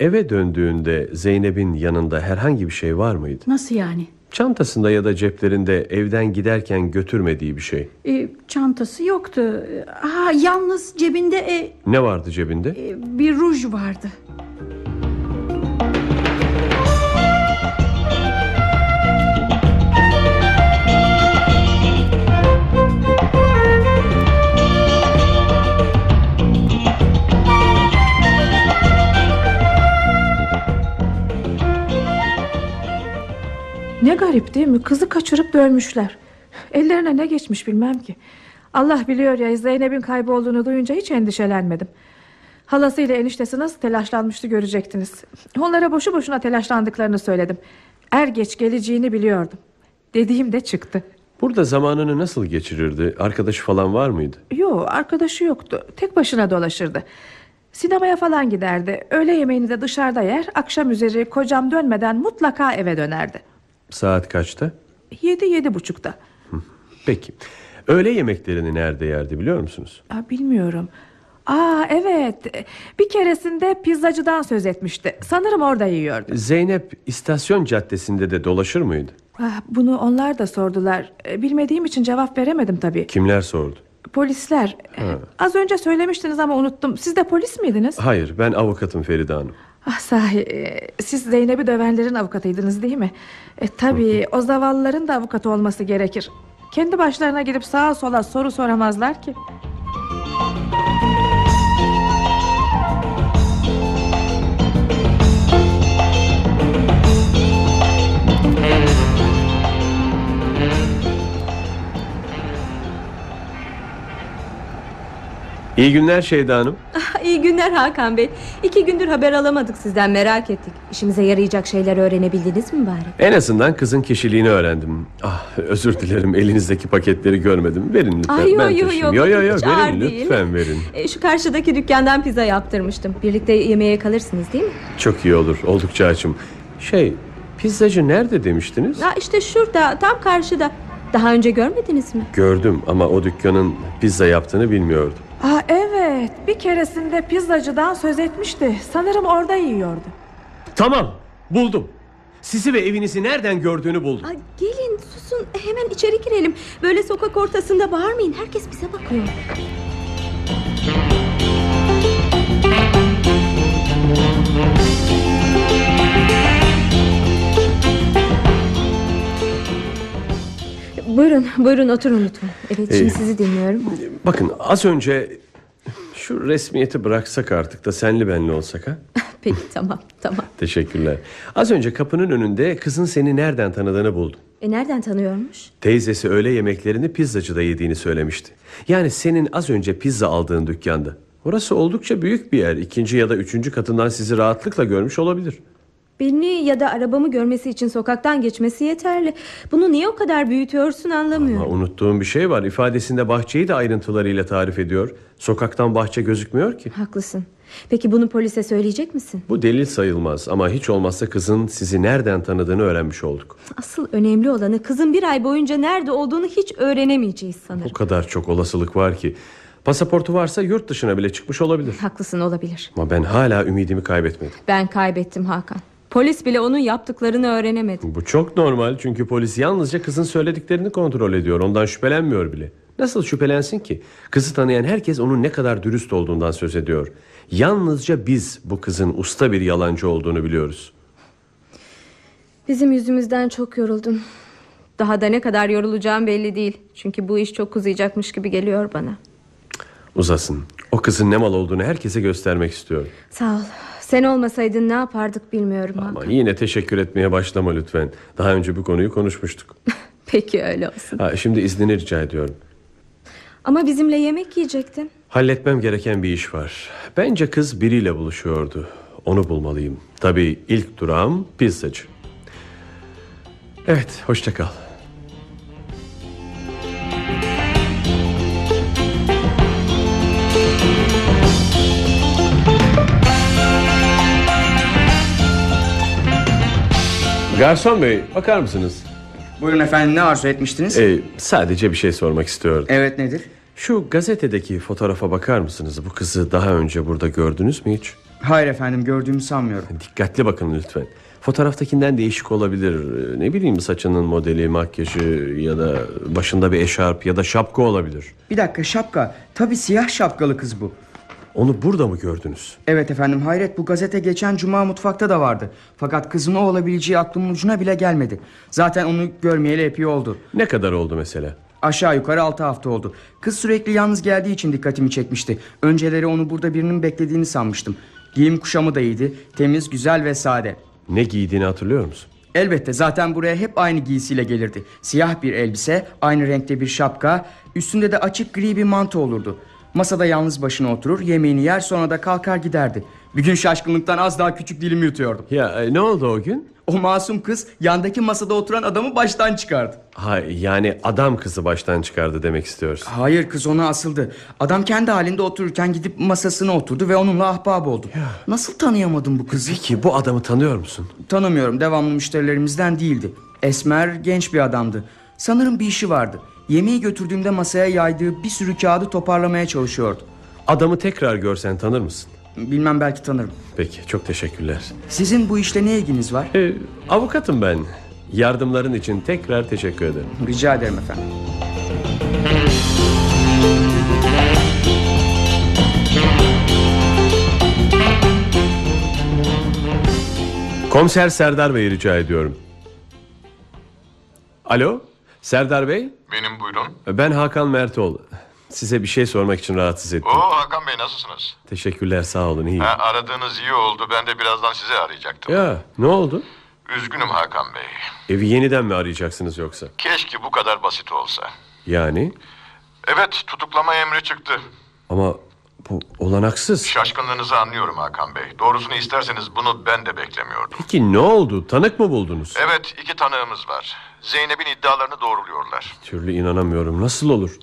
Eve döndüğünde Zeynep'in yanında herhangi bir şey var mıydı? Nasıl yani? Çantasında ya da ceplerinde evden giderken götürmediği bir şey. E, çantası yoktu. Aa, yalnız cebinde e, Ne vardı cebinde? e, bir ruj vardı. Ne garip değil mi? Kızı kaçırıp dövmüşler. Ellerine ne geçmiş bilmem ki. Allah biliyor ya Zeynep'in kaybolduğunu duyunca hiç endişelenmedim. Halasıyla eniştesi nasıl telaşlanmıştı görecektiniz. Onlara boşu boşuna telaşlandıklarını söyledim. Er geç geleceğini biliyordum. Dediğim de çıktı. Burada zamanını nasıl geçirirdi? Arkadaşı falan var mıydı? Yo arkadaşı yoktu. Tek başına dolaşırdı. Sinemaya falan giderdi. Öğle yemeğini de dışarıda yer. Akşam üzeri kocam dönmeden mutlaka eve dönerdi. Saat kaçta? Yedi yedi buçukta. Peki. Öğle yemeklerini nerede yerdi biliyor musunuz? Aa, bilmiyorum. Aa evet. Bir keresinde pizzacıdan söz etmişti. Sanırım orada yiyordu. Zeynep istasyon caddesinde de dolaşır mıydı? Ah, bunu onlar da sordular. E, Bilmediğim için cevap veremedim tabii. Kimler sordu? Polisler. E, Az önce söylemiştiniz ama unuttum. Siz de polis miydiniz? Hayır ben avukatım Feride Hanım. Ah sahi e, siz Zeynep'i dövenlerin avukatıydınız değil mi? E, tabii o zavallıların da avukatı olması gerekir. Kendi başlarına gidip sağa sola soru soramazlar ki. İyi günler Şeyda Hanım. İyi günler Hakan Bey. İki gündür haber alamadık sizden merak ettik. İşimize yarayacak şeyler öğrenebildiniz mi bari? En azından kızın kişiliğini öğrendim. Ah özür dilerim elinizdeki paketleri görmedim. Verin lütfen. Ay, yo, ben yo, taşıyayım. yo, yo, yo, hiç verin değil. lütfen verin. E, şu karşıdaki dükkandan pizza yaptırmıştım. Birlikte yemeğe kalırsınız değil mi? Çok iyi olur oldukça açım. Şey pizzacı nerede demiştiniz? Ha, işte şurada tam karşıda. Daha önce görmediniz mi? Gördüm ama o dükkanın pizza yaptığını bilmiyordum. Aa evet bir keresinde pizzacıdan söz etmişti. Sanırım orada yiyordu. Tamam buldum. Sizi ve evinizi nereden gördüğünü buldum. Ay, gelin susun hemen içeri girelim. Böyle sokak ortasında bağırmayın. Herkes bize bakıyor. Buyurun, buyurun oturun lütfen. Evet, şimdi Ee, sizi dinliyorum. Bakın az önce şu resmiyeti bıraksak artık da senli benli olsak ha? (laughs) Peki, tamam, tamam. Teşekkürler. Az önce kapının önünde kızın seni nereden tanıdığını buldum. E nereden tanıyormuş? Teyzesi öğle yemeklerini pizzacıda yediğini söylemişti. Yani senin az önce pizza aldığın dükkanda. Orası oldukça büyük bir yer. İkinci ya da üçüncü katından sizi rahatlıkla görmüş olabilir. Beni ya da arabamı görmesi için sokaktan geçmesi yeterli. Bunu niye o kadar büyütüyorsun anlamıyorum. Ama unuttuğum bir şey var. İfadesinde bahçeyi de ayrıntılarıyla tarif ediyor. Sokaktan bahçe gözükmüyor ki. Haklısın. Peki bunu polise söyleyecek misin? Bu delil sayılmaz ama hiç olmazsa kızın sizi nereden tanıdığını öğrenmiş olduk. Asıl önemli olanı kızın bir ay boyunca nerede olduğunu hiç öğrenemeyeceğiz O sanırım. kadar çok olasılık var ki. Pasaportu varsa yurt dışına bile çıkmış olabilir. Haklısın olabilir. Ama ben hala ümidimi kaybetmedim. Ben kaybettim Hakan. Polis bile onun yaptıklarını öğrenemedi. Bu çok normal çünkü polis yalnızca kızın söylediklerini kontrol ediyor. Ondan şüphelenmiyor bile. Nasıl şüphelensin ki? Kızı tanıyan herkes onun ne kadar dürüst olduğundan söz ediyor. Yalnızca biz bu kızın usta bir yalancı olduğunu biliyoruz. Bizim yüzümüzden çok yoruldum. Daha da ne kadar yorulacağım belli değil. Çünkü bu iş çok uzayacakmış gibi geliyor bana. Uzasın. O kızın ne mal olduğunu herkese göstermek istiyorum. Sağ ol. Sen olmasaydın ne yapardık bilmiyorum Ama Hakan. yine teşekkür etmeye başlama lütfen. Daha önce bu konuyu konuşmuştuk. (laughs) Peki öyle olsun. Ha, şimdi iznini rica ediyorum. Ama bizimle yemek yiyecektin. Halletmem gereken bir iş var. Bence kız biriyle buluşuyordu. Onu bulmalıyım. Tabii ilk durağım pizzacı. Evet, hoşça kal. Garson bey, bakar mısınız? Buyurun efendim ne arzu etmiştiniz? Ee, sadece bir şey sormak istiyordum. Evet nedir? Şu gazetedeki fotoğrafa bakar mısınız? Bu kızı daha önce burada gördünüz mü hiç? Hayır efendim gördüğümü sanmıyorum. Dikkatli bakın lütfen. Fotoğraftakinden değişik olabilir. Ee, Ne bileyim saçının modeli, makyajı ya da başında bir eşarp ya da şapka olabilir. Bir dakika şapka. Tabii siyah şapkalı kız bu. Onu burada mı gördünüz? Evet efendim hayret bu gazete geçen cuma mutfakta da vardı. Fakat kızın o olabileceği aklımın ucuna bile gelmedi. Zaten onu görmeyeli epey oldu. Ne kadar oldu mesela? Aşağı yukarı 6 hafta oldu. Kız sürekli yalnız geldiği için dikkatimi çekmişti. Önceleri onu burada birinin beklediğini sanmıştım. Giyim kuşamı da iyiydi. Temiz, güzel ve sade. Ne giydiğini hatırlıyor musun? Elbette zaten buraya hep aynı giysiyle gelirdi. Siyah bir elbise, aynı renkte bir şapka, üstünde de açık gri bir manto olurdu. Masada yalnız başına oturur, yemeğini yer sonra da kalkar giderdi. Bir gün şaşkınlıktan az daha küçük dilimi yutuyordum. Ya e, ne oldu o gün? O masum kız yandaki masada oturan adamı baştan çıkardı. Ha, yani adam kızı baştan çıkardı demek istiyorsun. Hayır kız ona asıldı. Adam kendi halinde otururken gidip masasına oturdu ve onunla ahbap oldu. Nasıl tanıyamadım bu kızı? Peki bu adamı tanıyor musun? Tanımıyorum devamlı müşterilerimizden değildi. Esmer genç bir adamdı. Sanırım bir işi vardı. Yemeği götürdüğümde masaya yaydığı bir sürü kağıdı toparlamaya çalışıyordu. Adamı tekrar görsen tanır mısın? Bilmem belki tanırım. Peki çok teşekkürler. Sizin bu işle ne ilginiz var? Ee, avukatım ben. Yardımların için tekrar teşekkür ederim. Rica ederim efendim. Komiser Serdar Bey'i rica ediyorum. Alo, Serdar Bey? Benim buyurun. Ben Hakan Mertoğlu. Size bir şey sormak için rahatsız ettim. Oo Hakan Bey nasılsınız? Teşekkürler, sağ olun. Ha, aradığınız iyi oldu. Ben de birazdan sizi arayacaktım. Ya, ne oldu? Üzgünüm Hakan Bey. Evi yeniden mi arayacaksınız yoksa? Keşke bu kadar basit olsa. Yani? Evet tutuklama emri çıktı. Ama bu olanaksız. Şaşkınlığınızı anlıyorum Hakan Bey. Doğrusunu isterseniz bunu ben de beklemiyordum. Peki ne oldu? Tanık mı buldunuz? Evet iki tanığımız var. Zeynep'in iddialarını doğruluyorlar. Türlü inanamıyorum. Nasıl olur?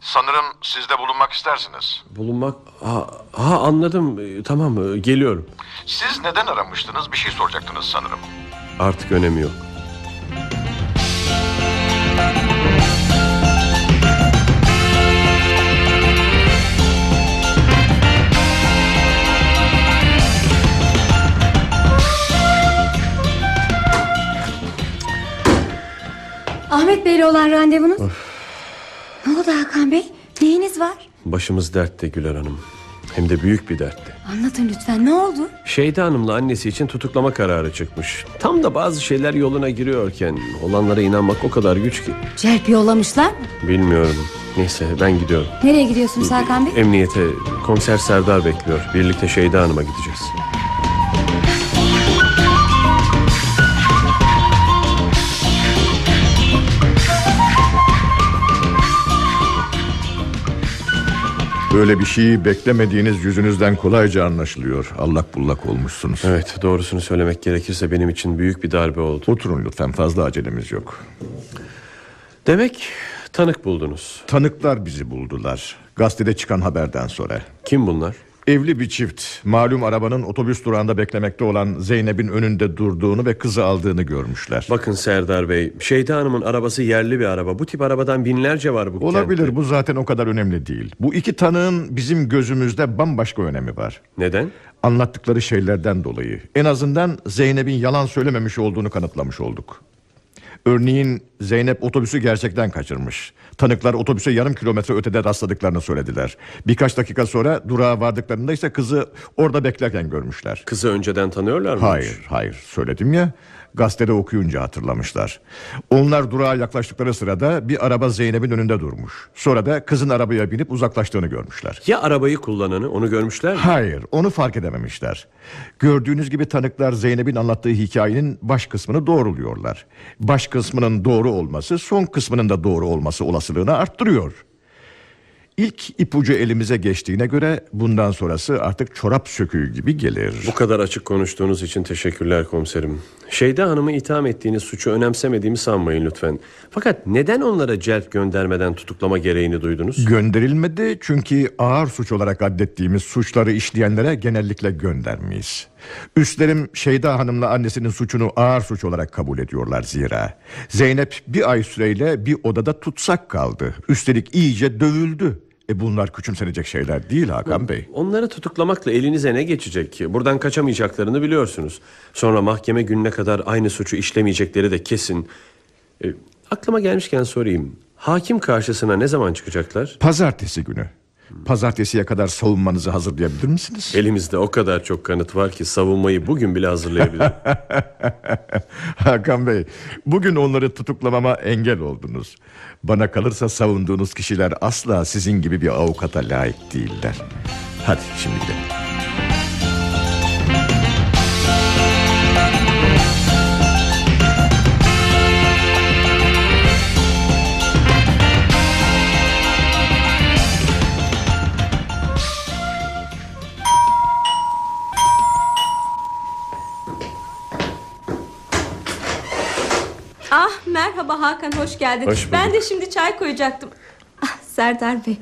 Sanırım siz de bulunmak istersiniz. Bulunmak... Ha, ha anladım. Ee, Tamam, e, geliyorum. Siz neden aramıştınız? Bir şey soracaktınız sanırım. Artık önemi yok. Ahmet Bey'le olan randevunuz. Ne oldu Hakan Bey? Neyiniz var? Başımız dertte Güler Hanım. Hem de büyük bir dertte. Anlatın lütfen ne oldu? Şeyda Hanım'la annesi için tutuklama kararı çıkmış. Tam da bazı şeyler yoluna giriyorken olanlara inanmak o kadar güç ki. Celp yollamışlar mı? Bilmiyorum. Neyse ben gidiyorum. Nereye gidiyorsunuz Hakan Bey? Emniyete komiser Serdar bekliyor. Birlikte Şeyda Hanım'a gideceğiz. Böyle bir şeyi beklemediğiniz yüzünüzden kolayca anlaşılıyor. Allak bullak olmuşsunuz. Evet doğrusunu söylemek gerekirse benim için büyük bir darbe oldu. Oturun lütfen fazla acelemiz yok. Demek tanık buldunuz. Tanıklar bizi buldular. Gazetede çıkan haberden sonra. Kim bunlar? Evli bir çift malum arabanın otobüs durağında beklemekte olan Zeynep'in önünde durduğunu ve kızı aldığını görmüşler. Bakın Serdar Bey Şeyda Hanım'ın arabası yerli bir araba. Bu tip arabadan binlerce var bu Olabilir kentte. bu zaten o kadar önemli değil. Bu iki tanığın bizim gözümüzde bambaşka önemi var. Neden? Anlattıkları şeylerden dolayı. En azından Zeynep'in yalan söylememiş olduğunu kanıtlamış olduk. Örneğin Zeynep otobüsü gerçekten kaçırmış. Tanıklar otobüse yarım kilometre ötede rastladıklarını söylediler. Birkaç dakika sonra durağa vardıklarında ise kızı orada beklerken görmüşler. Kızı önceden tanıyorlar mı? Hayır, hayır. Söyledim ya. Gazetede okuyunca hatırlamışlar. Onlar durağa yaklaştıkları sırada bir araba Zeynep'in önünde durmuş. Sonra da kızın arabaya binip uzaklaştığını görmüşler. Ya arabayı kullananı onu görmüşler mi? Hayır, onu fark edememişler. Gördüğünüz gibi tanıklar Zeynep'in anlattığı hikayenin baş kısmını doğruluyorlar. Baş kısmının doğru olması son kısmının da doğru olması olasılığını arttırıyor. İlk ipucu elimize geçtiğine göre bundan sonrası artık çorap söküğü gibi gelir. Bu kadar açık konuştuğunuz için teşekkürler komiserim. Şeyda Hanım'ı itham ettiğiniz suçu önemsemediğimi sanmayın lütfen. Fakat neden onlara celp göndermeden tutuklama gereğini duydunuz? Gönderilmedi çünkü ağır suç olarak addettiğimiz suçları işleyenlere genellikle göndermeyiz. Üstlerim Şeyda Hanım'la annesinin suçunu ağır suç olarak kabul ediyorlar zira. Zeynep bir ay süreyle bir odada tutsak kaldı. Üstelik iyice dövüldü. E bunlar küçümsenecek şeyler değil Hakan Bey. Onları tutuklamakla elinize ne geçecek ki? Buradan kaçamayacaklarını biliyorsunuz. Sonra mahkeme gününe kadar aynı suçu işlemeyecekleri de kesin. E, aklıma gelmişken sorayım. Hakim karşısına ne zaman çıkacaklar? Pazartesi günü. Pazartesiye kadar savunmanızı hazırlayabilir misiniz? Elimizde o kadar çok kanıt var ki savunmayı bugün bile hazırlayabilirim. (laughs) Hakan Bey, bugün onları tutuklamama engel oldunuz. Bana kalırsa savunduğunuz kişiler asla sizin gibi bir avukata layık değiller. Hadi şimdi gidelim. Merhaba Hakan hoş geldin. Hoş bulduk. ben de şimdi çay koyacaktım. Ah, Serdar Bey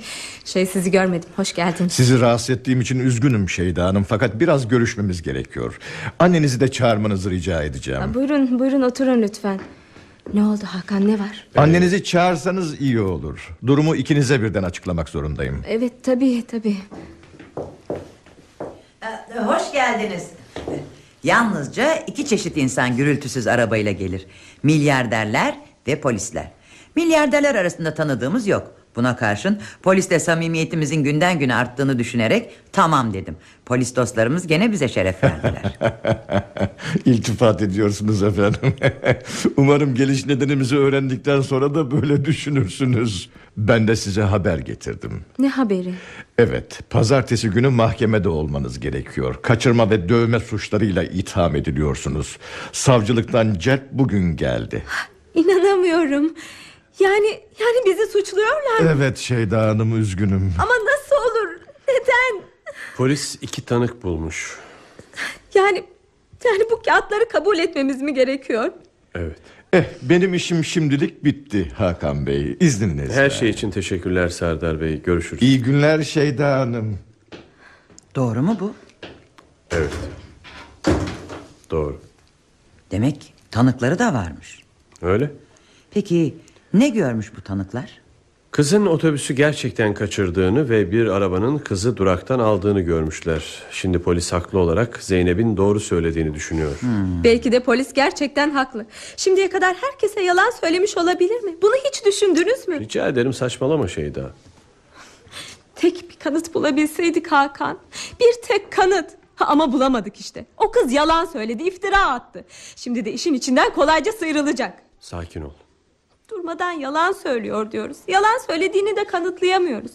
şey sizi görmedim hoş geldiniz. Sizi rahatsız ettiğim için üzgünüm Şeyda Hanım fakat biraz görüşmemiz gerekiyor. Annenizi de çağırmanızı rica edeceğim. Ah, buyurun buyurun oturun lütfen. Ne oldu Hakan ne var? Annenizi çağırsanız iyi olur. Durumu ikinize birden açıklamak zorundayım. Evet tabii tabii. Ee, Hoş geldiniz. Yalnızca iki çeşit insan gürültüsüz arabayla gelir. Milyarderler ve polisler. Milyarderler arasında tanıdığımız yok. Buna karşın polisle samimiyetimizin günden güne arttığını düşünerek tamam dedim. Polis dostlarımız gene bize şeref verdiler. (laughs) İltifat ediyorsunuz efendim. (laughs) Umarım geliş nedenimizi öğrendikten sonra da böyle düşünürsünüz. Ben de size haber getirdim. Ne haberi? Evet, pazartesi günü mahkemede olmanız gerekiyor. Kaçırma ve dövme suçlarıyla itham ediliyorsunuz. Savcılıktan celp bugün geldi. (gasps) İnanamıyorum. Yani yani bizi suçluyorlar mı? Evet Şeyda Hanım üzgünüm. Ama nasıl olur? Neden? Polis iki tanık bulmuş. Yani yani bu kağıtları kabul etmemiz mi gerekiyor? Evet. Eh, benim işim şimdilik bitti Hakan Bey. İzninizle. Her şey için teşekkürler Serdar Bey. Görüşürüz. İyi günler Şeyda Hanım. Doğru mu bu? Evet. Doğru. Demek tanıkları da varmış. Öyle. Peki ne görmüş bu tanıklar? Kızın otobüsü gerçekten kaçırdığını ve bir arabanın kızı duraktan aldığını görmüşler. Şimdi polis haklı olarak Zeynep'in doğru söylediğini düşünüyor. Belki de polis gerçekten haklı. Şimdiye kadar herkese yalan söylemiş olabilir mi? Bunu hiç düşündünüz mü? Rica ederim saçmalama Şeyda. Tek bir kanıt bulabilseydik Hakan. Bir tek kanıt. Ama bulamadık işte. O kız yalan söyledi, iftira attı. Şimdi de işin içinden kolayca sıyrılacak. Sakin ol. Durmadan yalan söylüyor diyoruz. Yalan söylediğini de kanıtlayamıyoruz.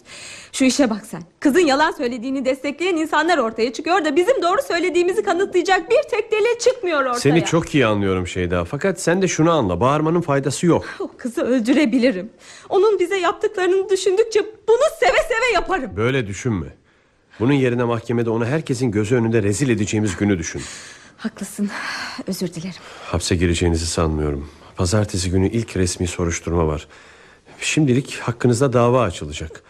Şu işe bak sen. Kızın yalan söylediğini destekleyen insanlar ortaya çıkıyor da bizim doğru söylediğimizi kanıtlayacak bir tek delil çıkmıyor ortaya. Seni çok iyi anlıyorum Şeyda. Fakat sen de şunu anla. Bağırmanın faydası yok. O kızı öldürebilirim. Onun bize yaptıklarını düşündükçe bunu seve seve yaparım. Böyle düşünme. Bunun yerine mahkemede onu herkesin gözü önünde rezil edeceğimiz günü düşün. Haklısın. Özür dilerim. Hapse gireceğinizi sanmıyorum. Pazartesi günü ilk resmi soruşturma var. Şimdilik hakkınızda dava açılacak.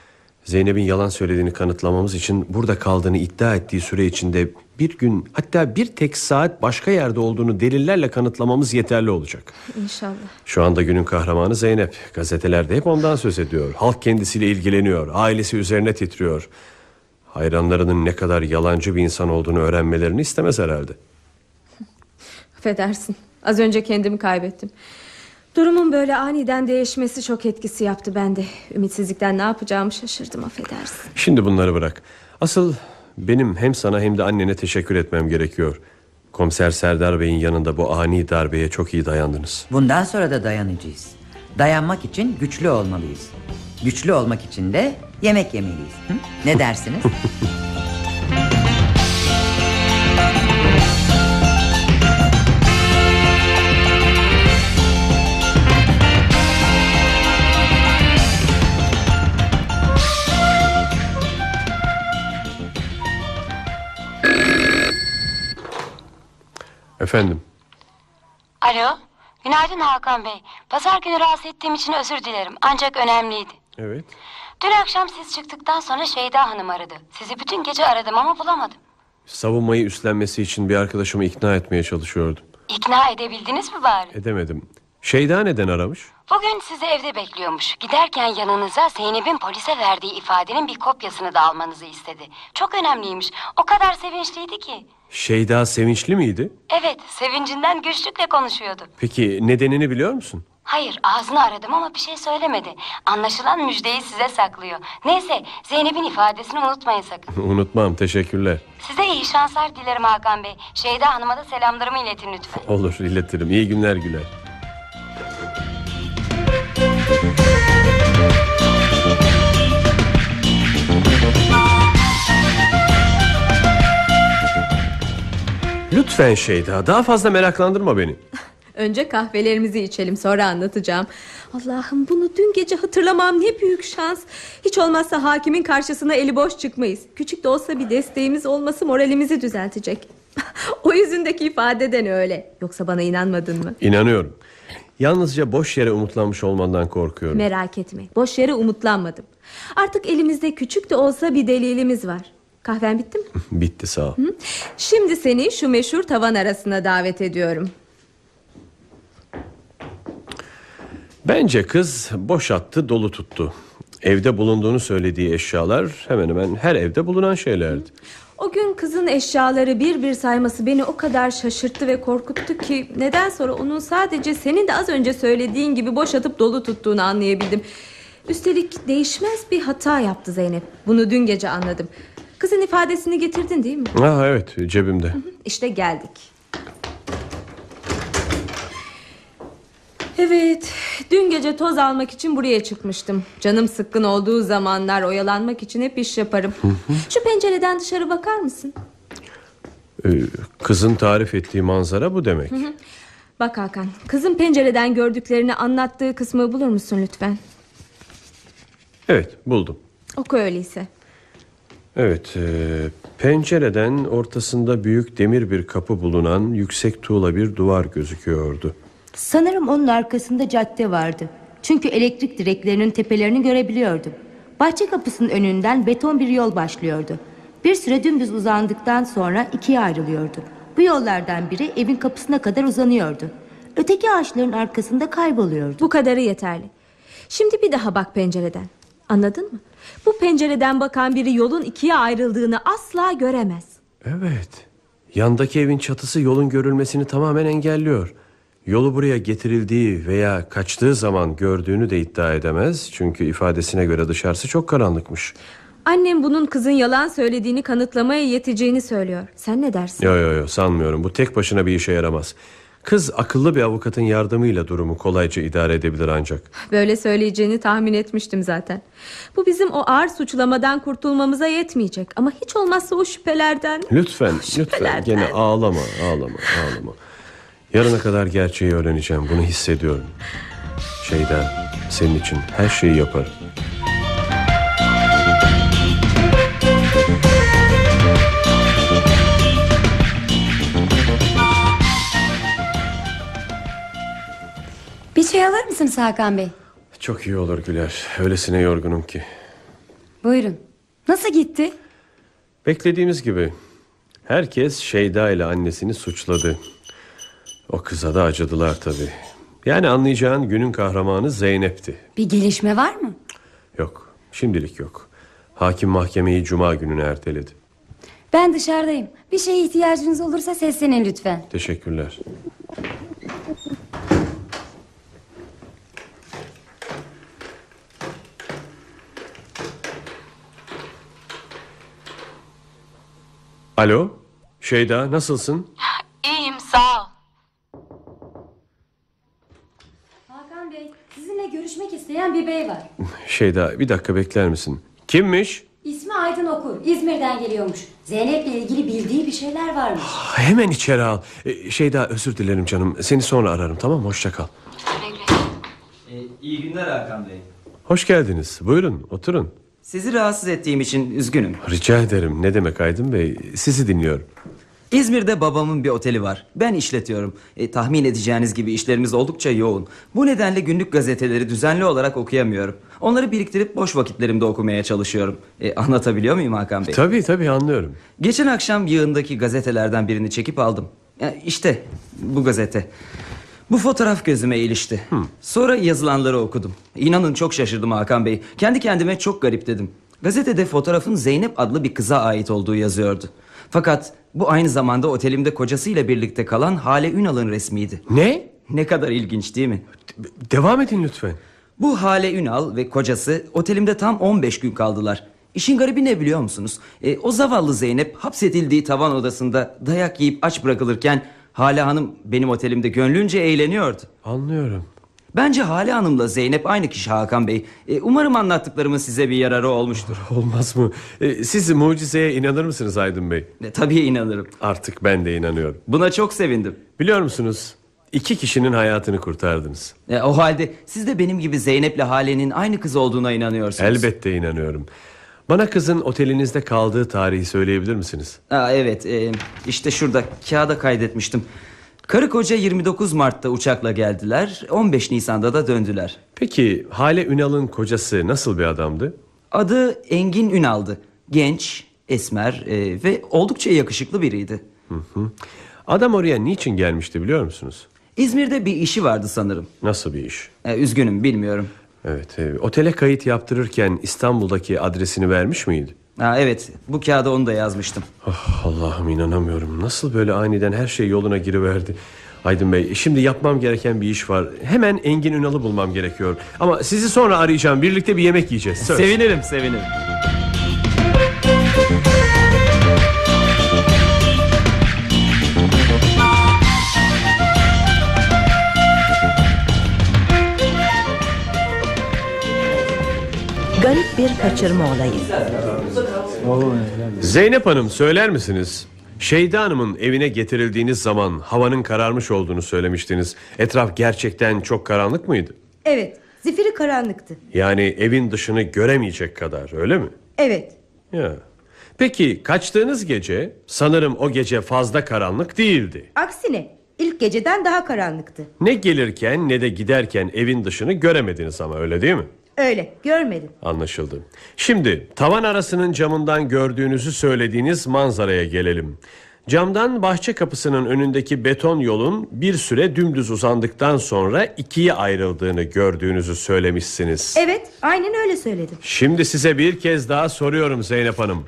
Zeynep'in yalan söylediğini kanıtlamamız için burada kaldığını iddia ettiği süre içinde bir gün hatta bir tek saat başka yerde olduğunu delillerle kanıtlamamız yeterli olacak. İnşallah. Şu anda günün kahramanı Zeynep. Gazetelerde hep ondan söz ediyor. Halk kendisiyle ilgileniyor. Ailesi üzerine titriyor. Hayranlarının ne kadar yalancı bir insan olduğunu öğrenmelerini istemez herhalde. Affedersin. Az önce kendimi kaybettim. Durumun böyle aniden değişmesi çok etkisi yaptı bende. Ümitsizlikten ne yapacağımı şaşırdım affedersin. Şimdi bunları bırak. Asıl benim hem sana hem de annene teşekkür etmem gerekiyor. Komiser Serdar Bey'in yanında bu ani darbeye çok iyi dayandınız. Bundan sonra da dayanacağız. Dayanmak için güçlü olmalıyız. Güçlü olmak için de yemek yemeliyiz. Hı? Ne dersiniz? (laughs) Efendim Alo. Günaydın Hakan Bey. Pazar günü rahatsız ettiğim için özür dilerim. Ancak önemliydi. Evet. Dün akşam siz çıktıktan sonra Şeyda Hanım aradı. Sizi bütün gece aradım ama bulamadım. Savunmayı üstlenmesi için bir arkadaşımı ikna etmeye çalışıyordum. İkna edebildiniz mi bari? Edemedim. Şeyda neden aramış? Bugün sizi evde bekliyormuş. Giderken yanınıza Zeynep'in polise verdiği ifadenin bir kopyasını da almanızı istedi. Çok önemliymiş. O kadar sevinçliydi ki. Şeyda sevinçli miydi? Evet, sevincinden güçlükle konuşuyordu. Peki nedenini biliyor musun? Hayır, ağzını aradım ama bir şey söylemedi. Anlaşılan müjdeyi size saklıyor. Neyse, Zeynep'in ifadesini unutmayın sakın. (laughs) Unutmam teşekkürler. Size iyi şanslar dilerim Hakan Bey. Şeyda Hanım'a da selamlarımı iletin lütfen. Olur iletirim. İyi günler Güler. Lütfen Şeyda daha fazla meraklandırma beni. (laughs) Önce kahvelerimizi içelim sonra anlatacağım. Allah'ım bunu dün gece hatırlamam ne büyük şans. Hiç olmazsa hakimin karşısına eli boş çıkmayız. Küçük de olsa bir desteğimiz olması moralimizi düzeltecek. (laughs) o yüzündeki ifadeden öyle. Yoksa bana inanmadın mı? İnanıyorum. Yalnızca boş yere umutlanmış olmandan korkuyorum. Merak etme. Boş yere umutlanmadım. Artık elimizde küçük de olsa bir delilimiz var. Kahven bitti mi? (laughs) Bitti sağ ol. Şimdi seni şu meşhur tavan arasına davet ediyorum. Bence kız boş attı dolu tuttu. Evde bulunduğunu söylediği eşyalar hemen hemen her evde bulunan şeylerdi. O gün kızın eşyaları bir bir sayması beni o kadar şaşırttı ve korkuttu ki neden sonra onun sadece senin de az önce söylediğin gibi boş atıp dolu tuttuğunu anlayabildim. Üstelik değişmez bir hata yaptı Zeynep. Bunu dün gece anladım. Kızın ifadesini getirdin değil mi? Ha evet cebimde. İşte geldik. Evet, dün gece toz almak için buraya çıkmıştım. Canım sıkkın olduğu zamanlar oyalanmak için hep iş yaparım. Şu pencereden dışarı bakar mısın? Ee, kızın tarif ettiği manzara bu demek. Hı hı. Bak Hakan, kızın pencereden gördüklerini anlattığı kısmı bulur musun lütfen? Evet buldum. Oku öyleyse. Evet e, pencereden ortasında büyük demir bir kapı bulunan yüksek tuğla bir duvar gözüküyordu. Sanırım onun arkasında cadde vardı. Çünkü elektrik direklerinin tepelerini görebiliyordum. Bahçe kapısının önünden beton bir yol başlıyordu. Bir süre dümdüz uzandıktan sonra ikiye ayrılıyordu. Bu yollardan biri evin kapısına kadar uzanıyordu. Öteki ağaçların arkasında kayboluyordu. Bu kadarı yeterli. Şimdi bir daha bak pencereden. Anladın mı? Bu pencereden bakan biri yolun ikiye ayrıldığını asla göremez. Evet yandaki evin çatısı yolun görülmesini tamamen engelliyor. Yolu buraya getirildiği veya kaçtığı zaman gördüğünü de iddia edemez. Çünkü ifadesine göre dışarısı çok karanlıkmış. Annem bunun kızın yalan söylediğini kanıtlamaya yeteceğini söylüyor. Sen ne dersin? Yo yo yo sanmıyorum bu tek başına bir işe yaramaz. Kız akıllı bir avukatın yardımıyla durumu kolayca idare edebilir ancak. Böyle söyleyeceğini tahmin etmiştim zaten. Bu bizim o ağır suçlamadan kurtulmamıza yetmeyecek. Ama hiç olmazsa o şüphelerden... Lütfen (laughs) lütfen Şüphelerden. gene ağlama ağlama ağlama. Yarına kadar gerçeği öğreneceğim bunu hissediyorum. Şeyda senin için her şeyi yaparım. Şey alır mısınız Hakan Bey? Çok iyi olur Güler. Öylesine yorgunum ki. Buyurun. Nasıl gitti? Beklediğimiz gibi. Herkes Şeyda ile annesini suçladı. O kıza da acıdılar tabii. Yani anlayacağın günün kahramanı Zeynep'ti. Bir gelişme var mı? Yok, şimdilik yok. Hakim mahkemeyi cuma gününe erteledi. Ben dışarıdayım. Bir şeye ihtiyacınız olursa seslenin lütfen. Teşekkürler. Alo, Şeyda nasılsın? İyiyim, sağ ol. Hakan Bey, sizinle görüşmek isteyen bir bey var. (laughs) Şeyda bir dakika bekler misin? Kimmiş? İsmi Aydın Okur. İzmir'den geliyormuş. Zeynep'le ilgili bildiği bir şeyler varmış. Hemen içeri al. Ee, Şeyda özür dilerim canım. Seni sonra ararım tamam mı? Hoşça kal. iyi günler Hakan Bey. Hoş geldiniz. Buyurun oturun. Sizi rahatsız ettiğim için üzgünüm. Rica ederim. Ne demek Aydın Bey? Sizi dinliyorum. İzmir'de babamın bir oteli var. Ben işletiyorum. E, tahmin edeceğiniz gibi işlerimiz oldukça yoğun. Bu nedenle günlük gazeteleri düzenli olarak okuyamıyorum. Onları biriktirip boş vakitlerimde okumaya çalışıyorum. E, anlatabiliyor muyum Hakan Bey? Tabii tabii anlıyorum. Geçen akşam yığındaki gazetelerden birini çekip aldım. E, işte bu gazete. Bu fotoğraf gözüme ilişti. Sonra yazılanları okudum. İnanın çok şaşırdım Hakan Bey. Kendi kendime çok garip dedim. Gazetede fotoğrafın Zeynep adlı bir kıza ait olduğu yazıyordu. Fakat bu aynı zamanda otelimde kocasıyla birlikte kalan Hale Ünal'ın resmiydi. Ne? Ne kadar ilginç değil mi? Devam edin lütfen. Bu Hale Ünal ve kocası otelimde tam 15 gün kaldılar. İşin garibi ne biliyor musunuz? E, o zavallı Zeynep hapsedildiği tavan odasında dayak yiyip aç bırakılırken Hale Hanım benim otelimde gönlünce eğleniyordu. Anlıyorum. Bence Hale Hanım'la Zeynep aynı kişi Hakan Bey. E, umarım anlattıklarımın size bir yararı olmuştur. (laughs) Olmaz mı? E, siz mucizeye inanır mısınız Aydın Bey? E, tabii inanırım. Artık ben de inanıyorum. Buna çok sevindim. Biliyor musunuz? İki kişinin hayatını kurtardınız. E, o halde siz de benim gibi Zeynep'le Hale'nin aynı kız olduğuna inanıyorsunuz. Elbette inanıyorum. Bana kızın otelinizde kaldığı tarihi söyleyebilir misiniz? Aa, evet e, işte şurada kağıda kaydetmiştim. Karı koca 29 Mart'ta uçakla geldiler 15 Nisan'da da döndüler. Peki Hale Ünal'ın kocası nasıl bir adamdı? Adı Engin Ünal'dı. Genç, esmer e, ve oldukça yakışıklı biriydi. Hı hı. Adam oraya niçin gelmişti biliyor musunuz? İzmir'de bir işi vardı sanırım. Nasıl bir iş? E, üzgünüm bilmiyorum. Evet, e, otele kayıt yaptırırken İstanbul'daki adresini vermiş miydi? Ha, evet bu kağıda onu da yazmıştım. Oh, Allah'ım inanamıyorum. Nasıl böyle aniden her şey yoluna giriverdi? Aydın Bey şimdi yapmam gereken bir iş var. Hemen Engin Ünal'ı bulmam gerekiyor. Ama sizi sonra arayacağım. Birlikte bir yemek yiyeceğiz. Söz. Sevinirim sevinirim. Bir kaçırma olayı. Zeynep Hanım söyler misiniz? Şeyda Hanım'ın evine getirildiğiniz zaman havanın kararmış olduğunu söylemiştiniz. Etraf gerçekten çok karanlık mıydı? Evet, zifiri karanlıktı. Yani evin dışını göremeyecek kadar öyle mi? Evet, Ya. Peki kaçtığınız gece sanırım o gece fazla karanlık değildi. aksine ilk geceden daha karanlıktı. Ne gelirken ne de giderken evin dışını göremediniz ama öyle değil mi? Öyle, görmedim. Anlaşıldı. Şimdi tavan arasının camından gördüğünüzü söylediğiniz manzaraya gelelim. Camdan bahçe kapısının önündeki beton yolun bir süre dümdüz uzandıktan sonra ikiye ayrıldığını gördüğünüzü söylemişsiniz. Evet, aynen öyle söyledim. Şimdi size bir kez daha soruyorum Zeynep Hanım.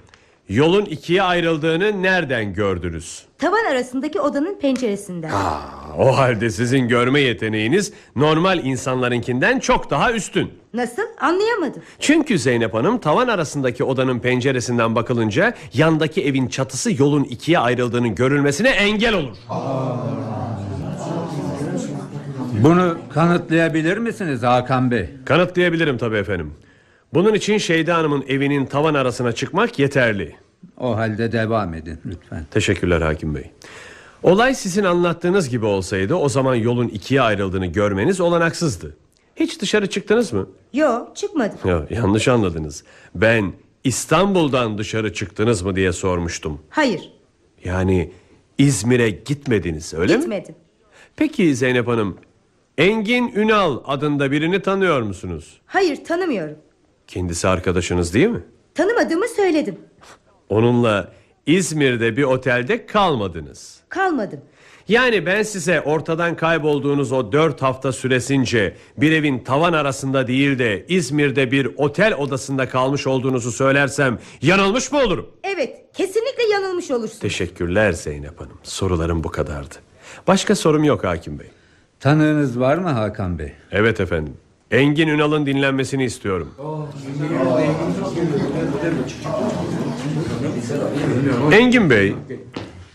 Yolun ikiye ayrıldığını nereden gördünüz? Tavan arasındaki odanın penceresinden. O halde sizin görme yeteneğiniz normal insanlarınkinden çok daha üstün. Nasıl? Anlayamadım. Çünkü Zeynep Hanım tavan arasındaki odanın penceresinden bakılınca yandaki evin çatısı yolun ikiye ayrıldığının görülmesine engel olur. Bunu kanıtlayabilir misiniz Hakan Bey? Kanıtlayabilirim tabii efendim. Bunun için Şeyda Hanım'ın evinin tavan arasına çıkmak yeterli. O halde devam edin lütfen. Teşekkürler hakim bey. Olay sizin anlattığınız gibi olsaydı o zaman yolun ikiye ayrıldığını görmeniz olanaksızdı. Hiç dışarı çıktınız mı? Yo, çıkmadım. Ya, yanlış anladınız. Ben İstanbul'dan dışarı çıktınız mı diye sormuştum. Hayır, Yani İzmir'e gitmediniz öyle mi? gitmedim. Peki Zeynep Hanım Engin Ünal adında birini tanıyor musunuz? Hayır, tanımıyorum. Kendisi arkadaşınız değil mi? Tanımadığımı söyledim. Onunla İzmir'de bir otelde kalmadınız. Kalmadım. Yani ben size ortadan kaybolduğunuz o dört hafta süresince bir evin tavan arasında değil de İzmir'de bir otel odasında kalmış olduğunuzu söylersem yanılmış mı olurum? Evet, kesinlikle yanılmış olursun. Teşekkürler Zeynep Hanım. Sorularım bu kadardı. Başka sorum yok hakim bey. Tanığınız var mı Hakan Bey? Evet efendim. Engin Ünal'ın dinlenmesini istiyorum. Engin Bey,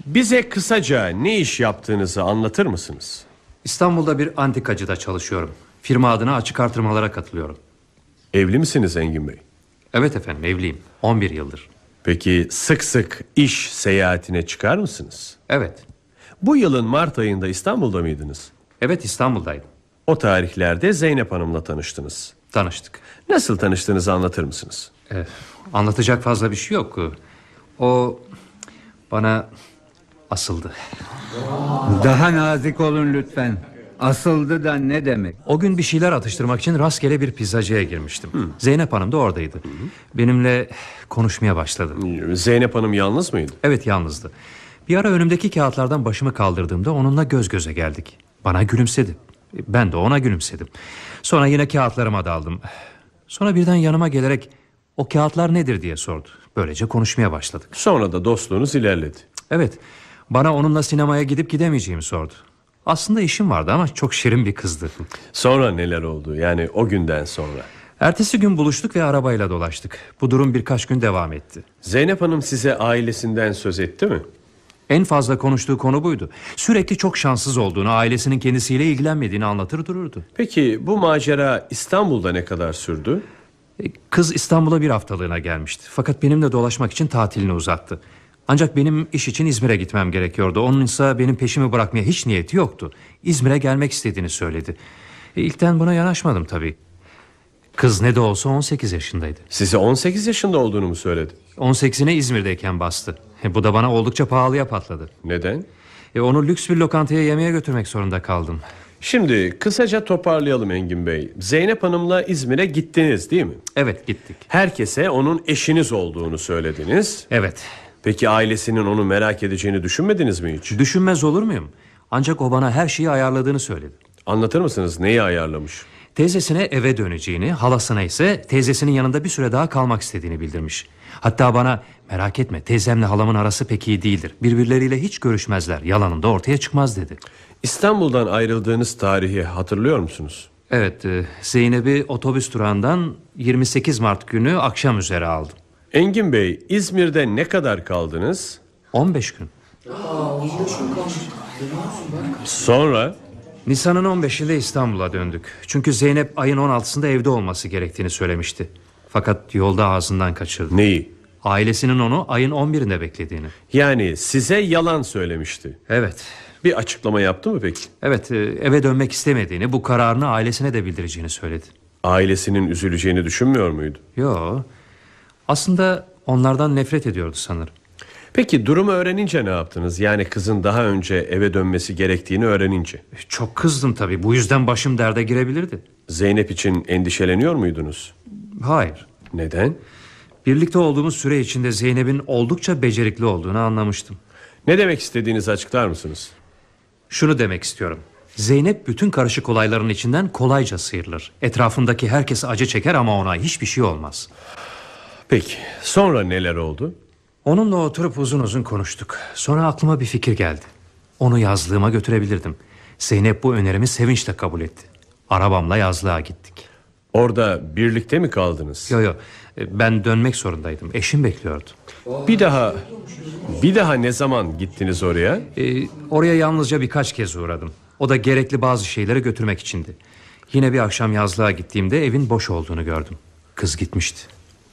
bize kısaca ne iş yaptığınızı anlatır mısınız? İstanbul'da bir antikacıda çalışıyorum. Firma adına açık artırmalara katılıyorum. Evli misiniz Engin Bey? Evet efendim evliyim. 11 yıldır. Peki sık sık iş seyahatine çıkar mısınız? Evet. Bu yılın Mart ayında İstanbul'da mıydınız? Evet İstanbul'daydım. O tarihlerde Zeynep Hanım'la tanıştınız. Tanıştık. Nasıl tanıştığınızı anlatır mısınız? Eh, anlatacak fazla bir şey yok. O bana asıldı. Daha nazik olun lütfen. Asıldı da ne demek? O gün bir şeyler atıştırmak için rastgele bir pizzacıya girmiştim. Zeynep Hanım da oradaydı. Benimle konuşmaya başladı. Zeynep Hanım yalnız mıydı? Evet yalnızdı. Bir ara önümdeki kağıtlardan başımı kaldırdığımda onunla göz göze geldik. Bana gülümsedi. Ben de ona gülümsedim. Sonra yine kağıtlarıma daldım. Sonra birden yanıma gelerek o kağıtlar nedir diye sordu. Böylece konuşmaya başladık. Sonra da dostluğunuz ilerledi. Evet. Bana onunla sinemaya gidip gidemeyeceğimi sordu. Aslında işim vardı ama çok şirin bir kızdı. Sonra neler oldu? Yani o günden sonra. Ertesi gün buluştuk ve arabayla dolaştık. Bu durum birkaç gün devam etti. Zeynep Hanım size ailesinden söz etti mi? En fazla konuştuğu konu buydu. Sürekli çok şanssız olduğunu, ailesinin kendisiyle ilgilenmediğini anlatır dururdu. Peki bu macera İstanbul'da ne kadar sürdü? E, Kız İstanbul'a bir haftalığına gelmişti. Fakat benimle dolaşmak için tatilini uzattı. Ancak benim iş için İzmir'e gitmem gerekiyordu. Onun ise benim peşimi bırakmaya hiç niyeti yoktu. İzmir'e gelmek istediğini söyledi. E, İlkten buna yanaşmadım tabii. Kız ne de olsa 18 yaşındaydı. Size 18 yaşında olduğunu mu söyledi? 18'ine İzmir'deyken bastı. E, bu da bana oldukça pahalıya patladı. Neden? E, onu lüks bir lokantaya yemeğe götürmek zorunda kaldım. Şimdi kısaca toparlayalım Engin Bey. Zeynep Hanım'la İzmir'e gittiniz değil mi? Evet gittik. Herkese onun eşiniz olduğunu söylediniz. Evet. Peki ailesinin onu merak edeceğini düşünmediniz mi hiç? Düşünmez olur muyum? Ancak o bana her şeyi ayarladığını söyledi. Anlatır mısınız neyi ayarlamış? Teyzesine eve döneceğini, halasına ise teyzesinin yanında bir süre daha kalmak istediğini bildirmiş. Hatta bana merak etme teyzemle halamın arası pek iyi değildir. Birbirleriyle hiç görüşmezler. Yalanın da ortaya çıkmaz dedi. İstanbul'dan ayrıldığınız tarihi hatırlıyor musunuz? Evet, e, Zeynep'i otobüs durağından 28 Mart günü akşam üzere aldım. Engin Bey, İzmir'de ne kadar kaldınız? 15 gün. Sonra? Nisan'ın 15'inde İstanbul'a döndük. Çünkü Zeynep ayın 16'sında evde olması gerektiğini söylemişti. Fakat yolda ağzından kaçırdı. Neyi? Ailesinin onu ayın 11'inde beklediğini. Yani size yalan söylemişti. Evet. Bir açıklama yaptı mı peki? Evet, e, eve dönmek istemediğini, bu kararını ailesine de bildireceğini söyledi. Ailesinin üzüleceğini düşünmüyor muydu? Yo. Aslında onlardan nefret ediyordu sanırım. Peki durumu öğrenince ne yaptınız? Yani kızın daha önce eve dönmesi gerektiğini öğrenince. Çok kızdım tabii. Bu yüzden başım derde girebilirdi. Zeynep için endişeleniyor muydunuz? Hayır. Neden? Birlikte olduğumuz süre içinde Zeynep'in oldukça becerikli olduğunu anlamıştım. Ne demek istediğinizi açıklar mısınız? Şunu demek istiyorum. Zeynep bütün karışık olayların içinden kolayca sıyrılır. Etrafındaki herkes acı çeker ama ona hiçbir şey olmaz. Peki sonra neler oldu? Onunla oturup uzun uzun konuştuk. Sonra aklıma bir fikir geldi. Onu yazlığıma götürebilirdim. Zeynep bu önerimi sevinçle kabul etti. Arabamla yazlığa gittik. Orada birlikte mi kaldınız? Yo yo ben dönmek zorundaydım. Eşim bekliyordu. Bir daha bir daha ne zaman gittiniz oraya? Ee, oraya yalnızca birkaç kez uğradım. O da gerekli bazı şeyleri götürmek içindi. Yine bir akşam yazlığa gittiğimde evin boş olduğunu gördüm. Kız gitmişti.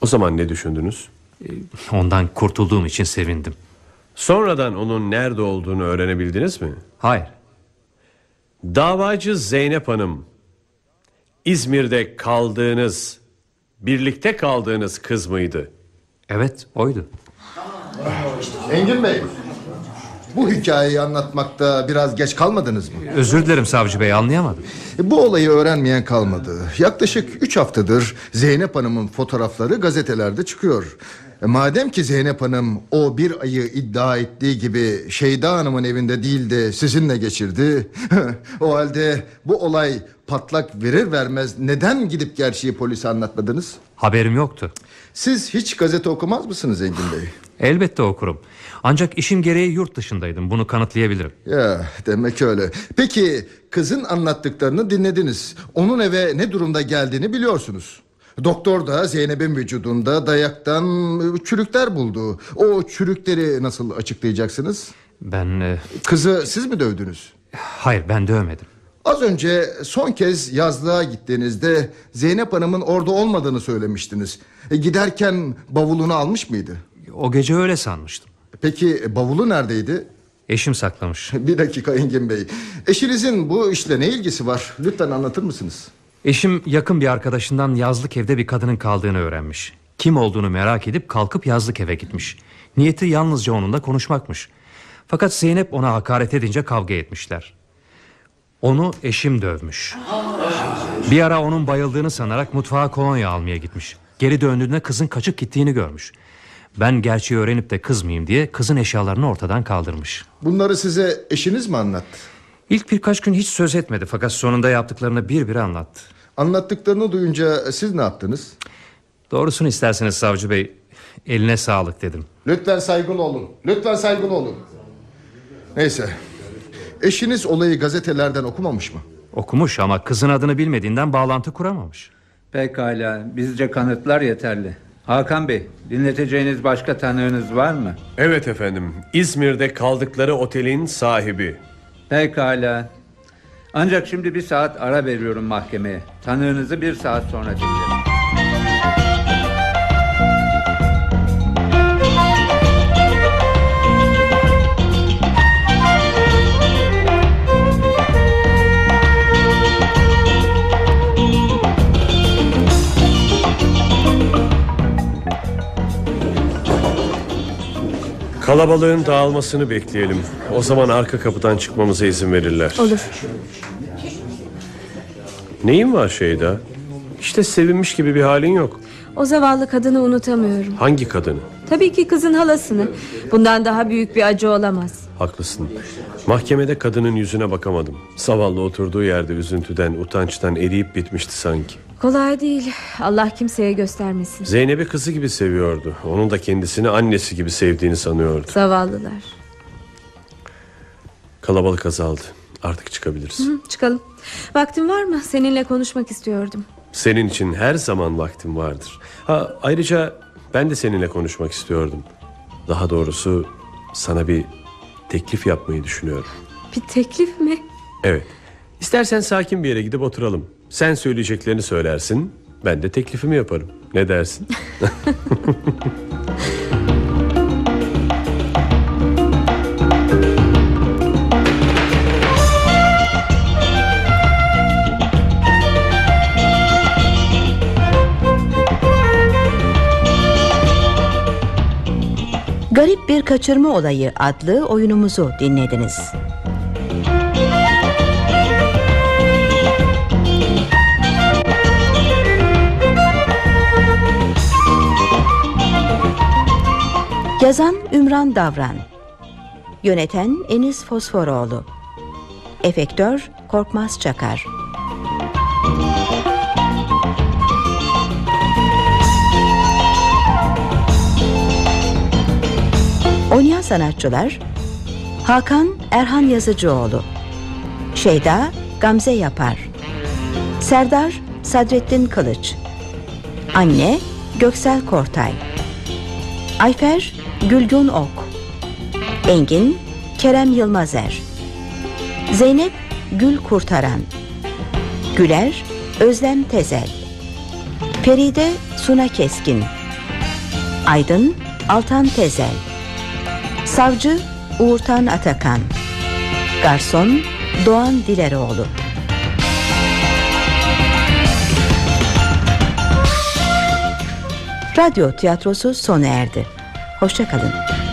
O zaman ne düşündünüz? Ee, ondan kurtulduğum için sevindim. Sonradan onun nerede olduğunu öğrenebildiniz mi? Hayır. Davacı Zeynep Hanım İzmir'de kaldığınız birlikte kaldığınız kız mıydı? Evet oydu. Engin Bey bu hikayeyi anlatmakta biraz geç kalmadınız mı? Özür dilerim savcı bey anlayamadım. E, Bu olayı öğrenmeyen kalmadı. Yaklaşık üç haftadır Zeynep Hanım'ın fotoğrafları gazetelerde çıkıyor. E, Madem ki Zeynep Hanım o bir ayı iddia ettiği gibi Şeyda Hanım'ın evinde değil de sizinle geçirdi. (laughs) o halde bu olay patlak verir vermez neden gidip gerçeği polise anlatmadınız? Haberim yoktu. Siz hiç gazete okumaz mısınız Engin Bey? (sighs) Elbette okurum. Ancak işim gereği yurt dışındaydım. Bunu kanıtlayabilirim. Ya demek öyle. Peki kızın anlattıklarını dinlediniz. Onun eve ne durumda geldiğini biliyorsunuz. Doktor da Zeynep'in vücudunda dayaktan e, çürükler buldu. O çürükleri nasıl açıklayacaksınız? Ben... e, Kızı siz mi dövdünüz? hayır ben dövmedim. Az önce son kez yazlığa gittiğinizde Zeynep Hanım'ın orada olmadığını söylemiştiniz. E, giderken bavulunu almış mıydı? O gece öyle sanmıştım. Peki bavulu neredeydi? Eşim saklamış. (laughs) Bir dakika Engin Bey. Eşinizin bu işle ne ilgisi var? Lütfen anlatır mısınız? Eşim yakın bir arkadaşından yazlık evde bir kadının kaldığını öğrenmiş. Kim olduğunu merak edip kalkıp yazlık eve gitmiş. Niyeti yalnızca onunla konuşmakmış. Fakat Zeynep ona hakaret edince kavga etmişler. Onu eşim dövmüş. Bir ara onun bayıldığını sanarak mutfağa kolonya almaya gitmiş. Geri döndüğünde kızın kaçıp gittiğini görmüş. Ben gerçeği öğrenip de kızmayayım diye kızın eşyalarını ortadan kaldırmış. Bunları size eşiniz mi anlattı? İlk birkaç gün hiç söz etmedi fakat sonunda yaptıklarını bir bir anlattı. Anlattıklarını duyunca siz ne yaptınız? Doğrusunu isterseniz savcı bey eline sağlık dedim. Lütfen saygılı olun. Lütfen saygılı olun. Neyse. Eşiniz olayı gazetelerden okumamış mı? Okumuş ama kızın adını bilmediğinden bağlantı kuramamış. Pekala bizce kanıtlar yeterli. Hakan Bey dinleteceğiniz başka tanığınız var mı? Evet efendim. İzmir'de kaldıkları otelin sahibi. Pekala. Ancak şimdi bir saat ara veriyorum mahkemeye. Tanığınızı bir saat sonra dinlerim. Kalabalığın dağılmasını bekleyelim. O zaman arka kapıdan çıkmamıza izin verirler. Olur. Neyin var Şeyda? İşte sevinmiş gibi bir halin yok. O zavallı kadını unutamıyorum. Hangi kadını? Tabii ki kızın halasını. Bundan daha büyük bir acı olamaz. Haklısın. Mahkemede kadının yüzüne bakamadım. Zavallı oturduğu yerde üzüntüden, utançtan eriyip bitmişti sanki. Kolay değil. Allah kimseye göstermesin. Zeynep'i kızı gibi seviyordu. Onun da kendisini annesi gibi sevdiğini sanıyordu. Zavallılar. Kalabalık azaldı. Artık çıkabiliriz. Hı, çıkalım. Vaktin var mı? Seninle konuşmak istiyordum. Senin için her zaman vaktim vardır. Ha, ayrıca ben de seninle konuşmak istiyordum. Daha doğrusu sana bir teklif yapmayı düşünüyorum. Bir teklif mi? Evet. İstersen sakin bir yere gidip oturalım. Sen söyleyeceklerini söylersin. Ben de teklifimi yaparım. Ne dersin? (laughs) Garip Bir Kaçırma Olayı adlı oyunumuzu dinlediniz. Yazan Ümran Davran. Yöneten Enis Fosforoğlu. Efektör Korkmaz Çakar. Oynayan sanatçılar Hakan Erhan Yazıcıoğlu. Şeyda Gamze Yapar. Serdar Sadrettin Kılıç. Anne Göksel Kortay. Ayfer Gülgün Ok. Engin Kerem Yılmazer. Zeynep Gül Kurtaran. Güler Özlem Tezel. Feride Suna Keskin. Aydın Altan Tezel. Savcı Uğurtan Atakan. Garson Doğan Dileroğlu. Radyo tiyatrosu sona erdi. Hoşçakalın.